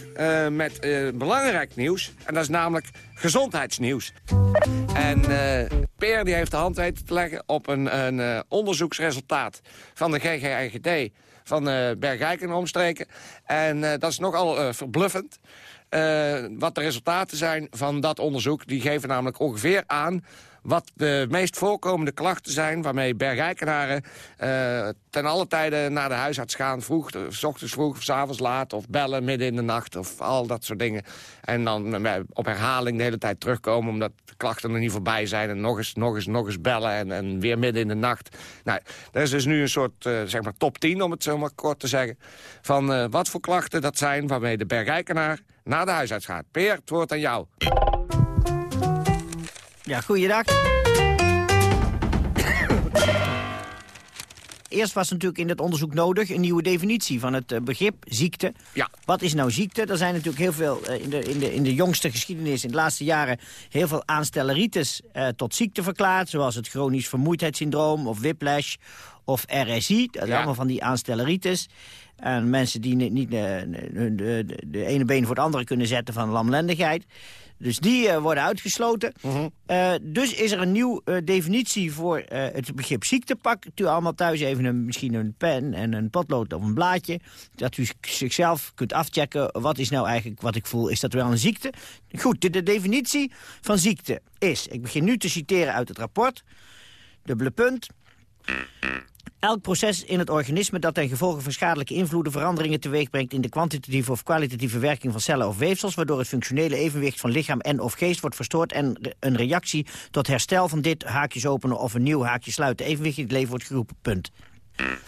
Speaker 12: met belangrijk nieuws. En dat is namelijk gezondheidsnieuws. En Peer die heeft de hand weten te leggen op een, een onderzoeksresultaat van de GGIGD van Bergijk en omstreken. En dat is nogal verbluffend. wat de resultaten zijn van dat onderzoek. Die geven namelijk ongeveer aan wat de meest voorkomende klachten zijn... waarmee bergijkenaren uh, ten alle tijden naar de huisarts gaan. Vroeg, eh, s ochtends vroeg, of s avonds laat, of bellen midden in de nacht... of al dat soort dingen. En dan uh, op herhaling de hele tijd terugkomen... omdat de klachten er niet voorbij zijn. En nog eens, nog eens, nog eens bellen en, weer midden in de nacht. Nou, er is dus nu een soort zeg maar top 10, om het zo maar kort te zeggen... van wat voor klachten dat zijn waarmee de bergijkenaar naar de huisarts gaat. Peer, het woord aan jou.
Speaker 13: Ja, goeiedag. Eerst was natuurlijk in het onderzoek nodig een nieuwe definitie van het eh, begrip ziekte.
Speaker 12: Ja.
Speaker 13: Wat is nou ziekte? Er zijn natuurlijk heel veel uh, in, de, in, de, in de jongste geschiedenis, in de laatste jaren, heel veel aanstelleritis uh, tot ziekte verklaard. Zoals het chronisch vermoeidheidssyndroom of whiplash of RSI. Dat is allemaal van die aanstelleritis. En mensen die niet de, de, de, ene been voor het andere kunnen zetten van lamlendigheid. Dus die uh, worden uitgesloten.
Speaker 12: Mhm.
Speaker 13: uh, dus is er een nieuwe uh, definitie voor het begrip ziekte. Pak u allemaal thuis even een, misschien een pen en een potlood of een blaadje. Dat u zichzelf kunt afchecken. Wat is nou eigenlijk wat ik voel? Is dat wel een ziekte? Goed, de, de definitie van ziekte is... Ik begin nu te citeren uit het rapport. Dubbele punt. Elk proces in het organisme dat ten gevolge van schadelijke invloeden veranderingen teweegbrengt in de kwantitatieve of kwalitatieve werking van cellen of weefsels, waardoor het functionele evenwicht van lichaam en of geest wordt verstoord en een reactie tot herstel van dit haakjes openen of een nieuw haakje sluiten evenwicht in het leven wordt geroepen. Punt.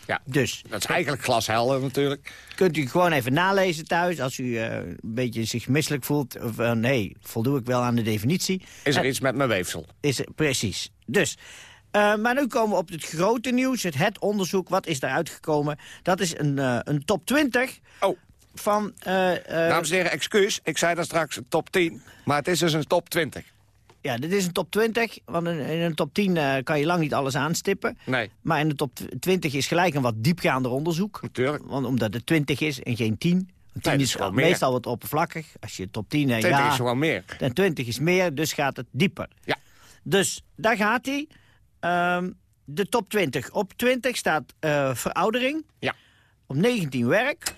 Speaker 12: Ja,
Speaker 13: dus,
Speaker 12: dat is eigenlijk glashelder natuurlijk.
Speaker 13: Kunt u gewoon even nalezen thuis als u uh, een beetje zich misselijk voelt. Of uh, nee, voldoe ik wel aan de definitie.
Speaker 12: Is er iets met mijn weefsel?
Speaker 13: Is er, precies. Dus, uh, maar nu komen we op het grote nieuws, het, het onderzoek. Wat is eruit gekomen? Dat is een, uh, een top 20
Speaker 12: oh.
Speaker 13: van... Uh,
Speaker 12: Dames en heren, excuus. Ik zei daar straks een top 10, maar het is dus een top 20.
Speaker 13: Ja, dit is een top 20, want in, in een top 10 uh, kan je lang niet alles aanstippen.
Speaker 12: Nee.
Speaker 13: Maar in de top 20 is gelijk een wat diepgaander onderzoek.
Speaker 12: Natuurlijk.
Speaker 13: Want omdat het 20 is en geen 10. 10
Speaker 12: nee,
Speaker 13: is, is meestal wat oppervlakkig. Als je top 10...
Speaker 12: 20
Speaker 13: ja,
Speaker 12: is gewoon meer.
Speaker 13: En 20 is meer, dus gaat het dieper.
Speaker 12: Ja.
Speaker 13: Dus daar gaat hij. Um, de top 20. Op 20 staat uh, veroudering.
Speaker 12: Ja.
Speaker 13: Op 19 werk.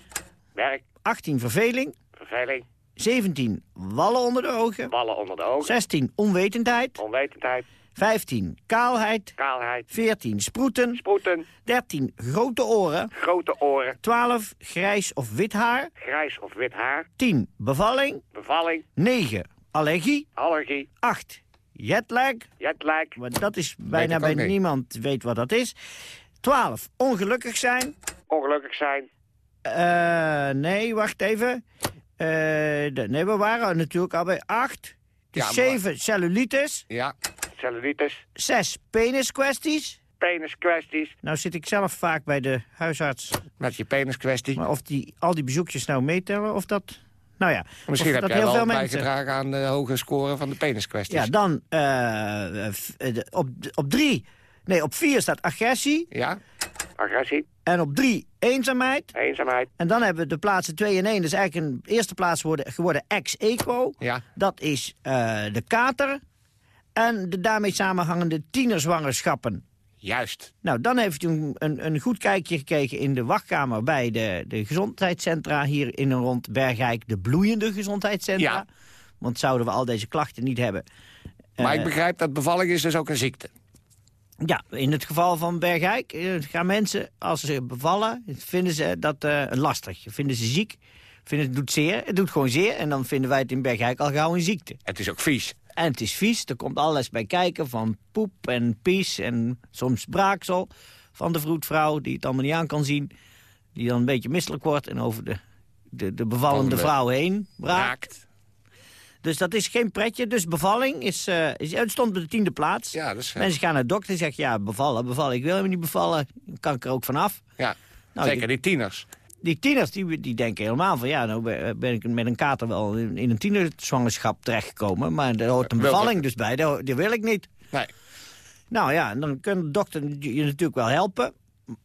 Speaker 12: Werk.
Speaker 13: 18 verveling.
Speaker 12: Verveling.
Speaker 13: 17 wallen onder de ogen.
Speaker 12: Wallen onder de ogen.
Speaker 13: 16 onwetendheid.
Speaker 12: Onwetendheid.
Speaker 13: 15 kaalheid.
Speaker 12: Kaalheid.
Speaker 13: 14 sproeten.
Speaker 12: Sproeten.
Speaker 13: 13 grote oren.
Speaker 12: Grote oren.
Speaker 13: 12 grijs of wit haar.
Speaker 12: Grijs of wit haar.
Speaker 13: 10 bevalling.
Speaker 12: Bevalling.
Speaker 13: 9 allergie.
Speaker 12: Allergie.
Speaker 13: 8 jetlag.
Speaker 12: Jetlag.
Speaker 13: Maar dat is bijna bij
Speaker 12: niet.
Speaker 13: niemand weet wat dat is. 12 ongelukkig zijn.
Speaker 12: Ongelukkig zijn.
Speaker 13: Uh, nee, wacht even. Uh, nee, we waren natuurlijk al bij 8.
Speaker 12: Ja,
Speaker 13: 7
Speaker 12: maar...
Speaker 13: cellulitis.
Speaker 12: Ja, cellulitis.
Speaker 13: 6 peniskwesties.
Speaker 12: Peniskwesties.
Speaker 13: Nou zit ik zelf vaak bij de huisarts.
Speaker 12: Met je peniskwestie.
Speaker 13: Maar of die, al die bezoekjes nou meetellen, of dat... Nou ja,
Speaker 12: Misschien heb
Speaker 13: dat
Speaker 12: jij
Speaker 13: heel
Speaker 12: wel
Speaker 13: veel
Speaker 12: bijgedragen aan de hoge score van de peniskwesties.
Speaker 13: Ja, dan uh, op, op drie... Nee, op vier staat agressie.
Speaker 12: Ja, agressie.
Speaker 13: En op drie eenzaamheid.
Speaker 12: Eenzaamheid.
Speaker 13: En dan hebben we de plaatsen 2 en 1. Dat is eigenlijk een eerste plaats geworden, geworden ex-equo.
Speaker 12: Ja.
Speaker 13: Dat is uh, de kater. En de daarmee samenhangende tienerzwangerschappen.
Speaker 12: Juist.
Speaker 13: Nou, dan heeft u een, een, een, goed kijkje gekregen in de wachtkamer... bij de, de gezondheidscentra hier in en rond Bergijk. De bloeiende gezondheidscentra.
Speaker 12: Ja.
Speaker 13: Want zouden we al deze klachten niet hebben...
Speaker 12: Maar uh, ik begrijp dat bevalling is dus ook een ziekte.
Speaker 13: Ja, in het geval van Bergijk uh, gaan mensen, als ze bevallen... vinden ze dat uh, lastig. Vinden ze ziek. Vinden het doet zeer. Het doet gewoon zeer. En dan vinden wij het in Bergijk al gauw een ziekte.
Speaker 12: Het is ook vies.
Speaker 13: En het is vies. Er komt alles bij kijken van poep en pies en soms braaksel van de vroedvrouw... die het allemaal niet aan kan zien. Die dan een beetje misselijk wordt en over de, de, de bevallende
Speaker 12: de
Speaker 13: vrouw heen braakt. Dus dat is geen pretje. Dus bevalling is, uh, is, het stond op de tiende plaats.
Speaker 12: Ja, dat is,
Speaker 13: Mensen gaan naar de dokter en zeggen, ja, bevallen, bevallen. Ik wil hem niet bevallen, kan ik er ook vanaf.
Speaker 12: Ja, nou, zeker die, tieners.
Speaker 13: Die tieners, die, die denken helemaal van, ja, nou ben ik met een kater wel in, in een tienerzwangerschap terechtgekomen. Maar er hoort een bevalling dus bij, die wil ik niet.
Speaker 12: Nee.
Speaker 13: Nou ja, dan kan de dokter je natuurlijk wel helpen.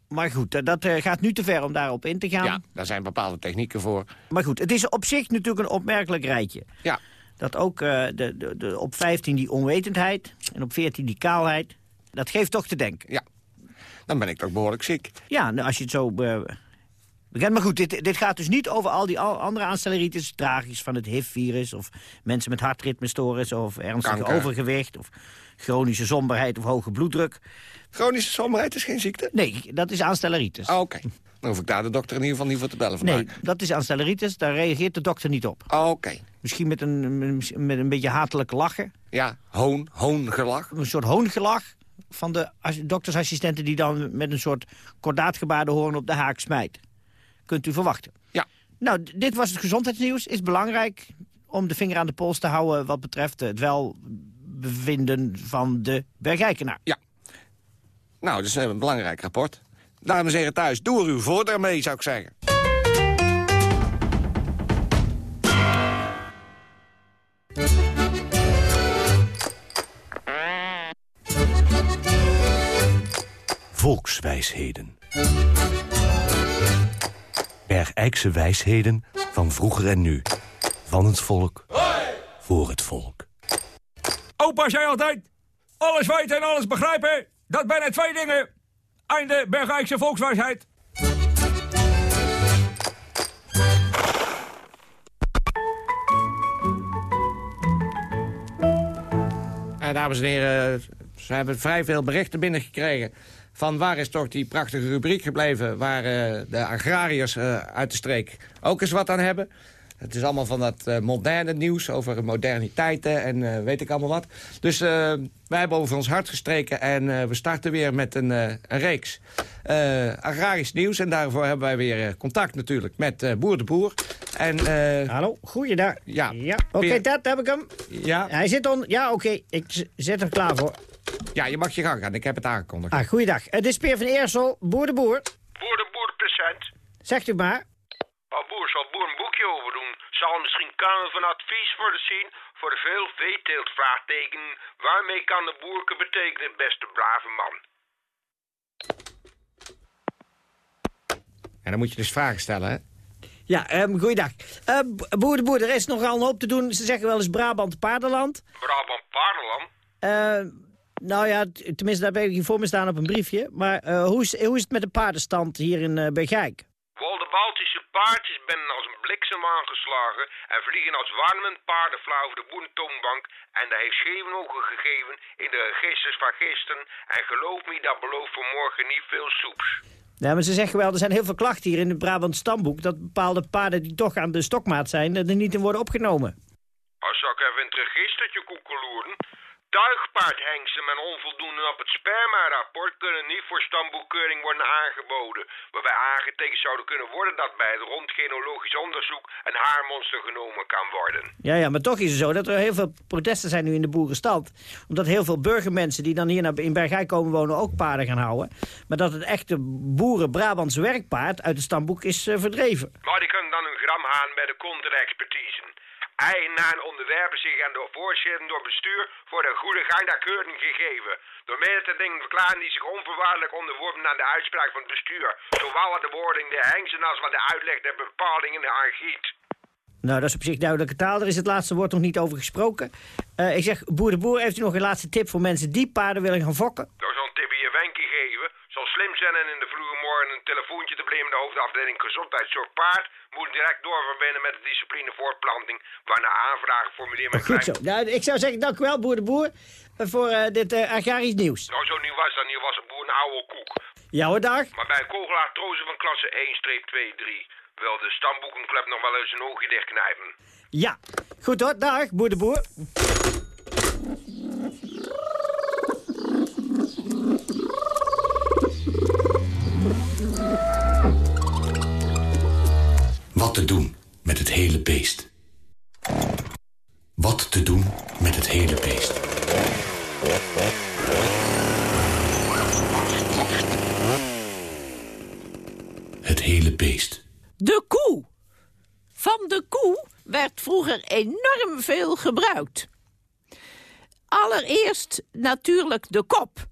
Speaker 13: Maar goed, dat eh, gaat nu te ver om daarop in te gaan.
Speaker 12: Ja, daar zijn bepaalde technieken voor.
Speaker 13: Maar goed, het is op zich natuurlijk een opmerkelijk rijtje.
Speaker 12: Ja.
Speaker 13: Dat ook uh, de, de, de, op 15 die onwetendheid en op 14 die kaalheid. Dat geeft toch te denken.
Speaker 12: Ja, dan ben ik toch behoorlijk ziek.
Speaker 13: Ja, nou, als je het zo... Uh, Bekend. Maar goed, dit, dit gaat dus niet over al die andere aanstelleritis. Tragisch van het HIV-virus of mensen met hartritmestoornis... of ernstig overgewicht of chronische somberheid of hoge bloeddruk.
Speaker 12: Chronische somberheid is geen ziekte?
Speaker 13: Nee, dat is aanstelleritis.
Speaker 12: Ah, oké. Dan hoef ik daar de dokter in ieder geval niet voor te bellen vandaag.
Speaker 13: Nee, dat is aanstelleritis. Daar reageert de dokter niet op.
Speaker 12: Ah, oké.
Speaker 13: Misschien met een, met een beetje hatelijk lachen.
Speaker 12: Ja, hoon, hoongelach.
Speaker 13: Een soort hoongelach van de doktersassistenten... die dan met een soort kordaatgebaarde hoorn op de haak smijt. Kunt u verwachten.
Speaker 12: Ja.
Speaker 13: Nou, dit was het gezondheidsnieuws. Is belangrijk om de vinger aan de pols te houden... wat betreft het welbevinden van de bergijkenaar.
Speaker 12: Ja. Nou, dat is een belangrijk rapport. Dames en heren thuis, doe er uw voordeel mee, zou ik zeggen.
Speaker 11: Volkswijsheden. Bergijkse wijsheden van vroeger en nu. Van het volk, voor het volk.
Speaker 14: Opa zei altijd, alles weten en alles begrijpen, dat zijn twee dingen. Einde Bergijkse volkswijsheid.
Speaker 12: En dames en heren, ze hebben vrij veel berichten binnengekregen... van waar is toch die prachtige rubriek gebleven... waar uh, de agrariërs uh, uit de streek ook eens wat aan hebben... Het is allemaal van dat uh, moderne nieuws over moderniteiten en weet ik allemaal wat. Dus wij hebben over ons hart gestreken en we starten weer met een, een reeks agrarisch nieuws. En daarvoor hebben wij weer contact natuurlijk met Boer de Boer. En,
Speaker 13: Hallo, goeiedag.
Speaker 12: Ja,
Speaker 13: ja. oké, dat heb ik hem.
Speaker 12: Ja.
Speaker 13: Hij zit on. Ja, oké, ik zet hem klaar voor.
Speaker 12: Ja, je mag je gang gaan. Ik heb het aangekondigd.
Speaker 13: Ah, goeiedag. Het is Peer van Eersel, Boer de Boer.
Speaker 15: Boer de Boer present.
Speaker 13: Zegt u maar.
Speaker 15: Maar boer zal boer een boekje over doen. Zal misschien kamer van advies worden zien voor de veel veeteelt vraagteken. Waarmee kan de boerke betekenen, beste brave man?
Speaker 12: En dan moet je dus vragen stellen, hè?
Speaker 13: Ja, um, goeiedag. Uh, boer de boer, er is nogal een hoop te doen. Ze zeggen wel eens Brabant paardenland.
Speaker 15: Brabant paardenland?
Speaker 13: Uh, nou ja, tenminste, daar heb ik hier voor me staan op een briefje. Maar uh, hoe, is, hoe is het met de paardenstand hier in uh, Bergijk?
Speaker 15: Wel, de Baltische paardjes ben als een bliksem aangeslagen en vliegen als warmend paardenvlauw over de boentoonbank. En dat heeft geen ogen gegeven in de registers van gisteren. En geloof me, dat belooft voor morgen niet veel soeps.
Speaker 13: Ja, maar ze zeggen wel, er zijn heel veel klachten hier in het Brabant Stamboek... dat bepaalde paarden die toch aan de stokmaat zijn, er niet in worden opgenomen.
Speaker 15: Als ik even in het registertje koekeloeren... Tuigpaardhengsten met onvoldoende op het sperma-rapport kunnen niet voor stamboekkeuring worden aangeboden. Waarbij aangetekend zouden kunnen worden dat bij het rondgenologisch onderzoek een haarmonster genomen kan worden.
Speaker 13: Ja, ja, maar toch is het zo dat er heel veel protesten zijn nu in de boerenstand. Omdat heel veel burgermensen die dan hier naar, in Bergijk komen wonen ook paarden gaan houden. Maar dat het echte boeren-Brabantse werkpaard uit het stamboek is uh, verdreven.
Speaker 15: Maar die kunnen dan een gram halen bij de contra-expertise. Eigenaren onderwerpen zich aan de voorzitter door bestuur voor de goede gang der keuring gegeven. Door mede te dingen verklaren die zich onvoorwaardelijk onderworpen aan de uitspraak van het bestuur. Zowel wat de wording de hengsten als wat de uitleg der bepalingen aangiet.
Speaker 13: Nou, dat is op zich duidelijke taal. Er is het laatste woord nog niet over gesproken. Uh, ik zeg, boer de boer, heeft u nog een laatste tip voor mensen die paarden willen gaan fokken?
Speaker 15: Door zo'n tip je wenkie geven. Zal slim zijn en in de vroege morgen een telefoontje te in de hoofdafdeling gezondheidszorg paard. Moet direct doorverbinden met de discipline voortplanting. Waarna aanvragen formuleer met
Speaker 13: Goed zo. Nou, ik zou zeggen, dank u wel, boer de boer, voor uh, dit uh, agrarisch nieuws.
Speaker 15: Nou, zo nieuw was dat niet. was een boer een oude koek.
Speaker 13: Ja hoor, dag.
Speaker 15: Maar bij kogelaar trozen van klasse 1-2-3 wil de stamboekenclub nog wel eens een oogje dichtknijpen.
Speaker 13: Ja, goed hoor. Dag, boer de boer.
Speaker 11: Hele beest? Wat te doen met het hele beest. Het hele beest.
Speaker 16: De koe. Van de koe werd vroeger enorm veel gebruikt. Allereerst natuurlijk de kop.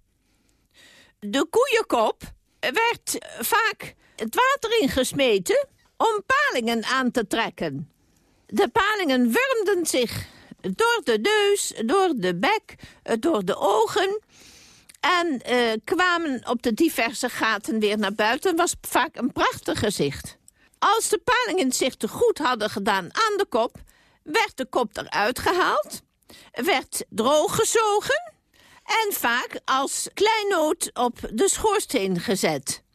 Speaker 16: De koeienkop werd vaak het water ingesmeten om palingen aan te trekken. De palingen wurmden zich door de neus, door de bek, door de ogen... en uh, kwamen op de diverse gaten weer naar buiten. was vaak een prachtig gezicht. Als de palingen zich te goed hadden gedaan aan de kop... werd de kop eruit gehaald, werd drooggezogen... en vaak als kleinoot op de schoorsteen gezet.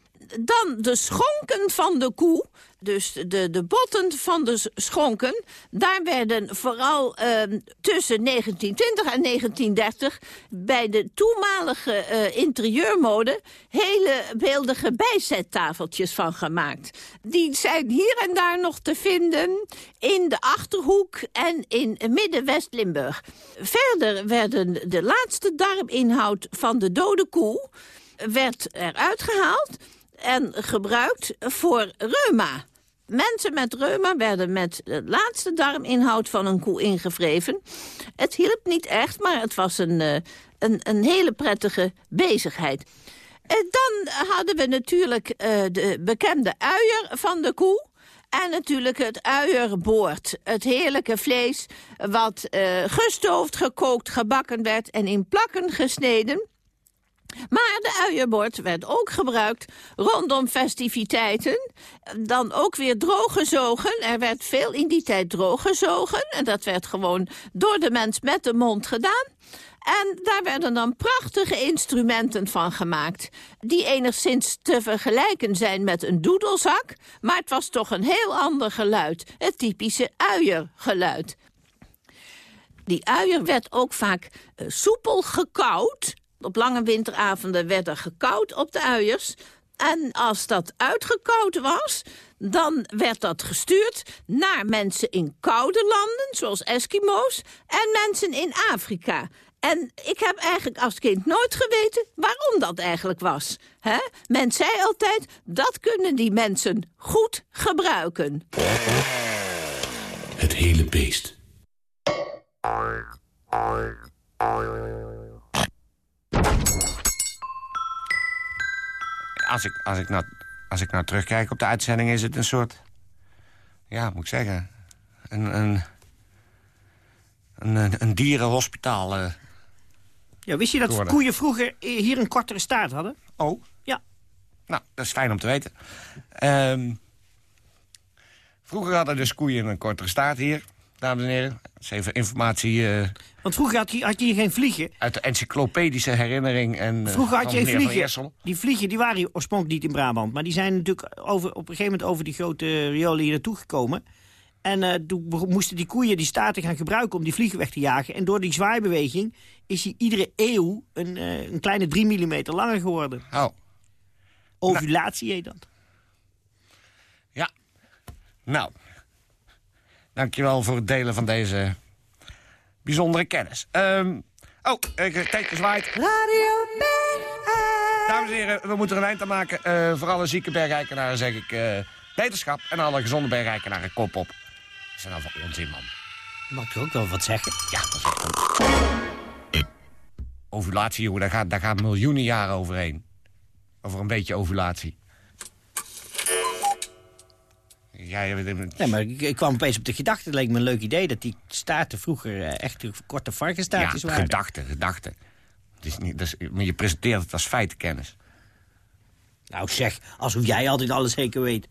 Speaker 16: Dan de schonken van de koe dus de, de botten van de schonken, daar werden vooral uh, tussen 1920 en 1930 bij de toenmalige uh, interieurmode hele beeldige bijzettafeltjes van gemaakt. Die zijn hier en daar nog te vinden in de Achterhoek en in Midden-West-Limburg. Verder werden de laatste darminhoud van de dode koe werd eruit gehaald en gebruikt voor reuma. Mensen met reuma werden met de laatste darminhoud van een koe ingevreven. Het hielp niet echt, maar het was een, eh, een, een hele prettige bezigheid. En dan hadden we natuurlijk uh, de bekende uier van de koe. En natuurlijk het uierboord. Het heerlijke vlees wat uh, gestoofd, gekookt, gebakken werd en in plakken gesneden. Maar de uienbord werd ook gebruikt rondom festiviteiten. Dan ook weer drooggezogen. Er werd veel in die tijd drooggezogen. En dat werd gewoon door de mens met de mond gedaan. En daar werden dan prachtige instrumenten van gemaakt... die enigszins te vergelijken zijn met een doedelzak... maar het was toch een heel ander geluid. Het typische uiergeluid. Die uier werd ook vaak uh, soepel gekauwd op lange winteravonden werd er gekoud op de uiers. En als dat uitgekoud was, dan werd dat gestuurd naar mensen in koude landen, zoals Eskimo's, en mensen in Afrika. En ik heb eigenlijk als kind nooit geweten waarom dat eigenlijk was. He? Men zei altijd, dat kunnen die mensen goed gebruiken.
Speaker 11: Het hele beest
Speaker 12: als ik, als, ik nou, als ik nou terugkijk op de uitzending... is het een soort... Ja, moet ik zeggen... Een, een, een, een dierenhospitaal. Uh,
Speaker 13: ja, wist je dat koeien vroeger hier een kortere staart hadden?
Speaker 12: Oh?
Speaker 13: Ja.
Speaker 12: Nou, dat is fijn om te weten. Um, vroeger hadden dus koeien een kortere staart hier dames en heren. Dat is even informatie... Uh,
Speaker 13: Want vroeger had je, had je geen vliegen.
Speaker 12: Uit de encyclopedische herinnering. En,
Speaker 13: uh, vroeger had je geen vliegen. Die vliegen die waren oorspronkelijk niet in Brabant. Maar die zijn natuurlijk over, op een gegeven moment over die grote riolen hier naartoe gekomen. En uh, toen moesten die koeien die staten gaan gebruiken om die vliegen weg te jagen. En door die zwaaibeweging is hij iedere eeuw een, een kleine 3 mm langer geworden.
Speaker 12: Oh.
Speaker 13: Ovulatie heet dat.
Speaker 12: Ja. Nou, Dankjewel voor het delen van deze bijzondere kennis. Um, oh, kijk, zwaait. Radio Dames en heren, we moeten er een eind aan maken. Uh, voor alle zieke bergrijkenaren zeg ik uh, wetenschap. En alle gezonde bergrijkenaren kop op. Dat is nou van onzin, man.
Speaker 13: Mag ik ook wel wat zeggen?
Speaker 12: Ja, dat is echt Ovulatie, jongen, daar gaat, daar gaat miljoenen jaren overheen. Over een beetje ovulatie. Ja,
Speaker 13: ja, maar ik, kwam opeens op de gedachte, het leek me een leuk idee... dat die staarten vroeger uh, echt korte varkenstaartjes
Speaker 12: ja,
Speaker 13: waren.
Speaker 12: gedachte, gedachte. Het is niet, dat is, maar je presenteert het als feitenkennis.
Speaker 13: Nou zeg, alsof jij altijd alles zeker weet.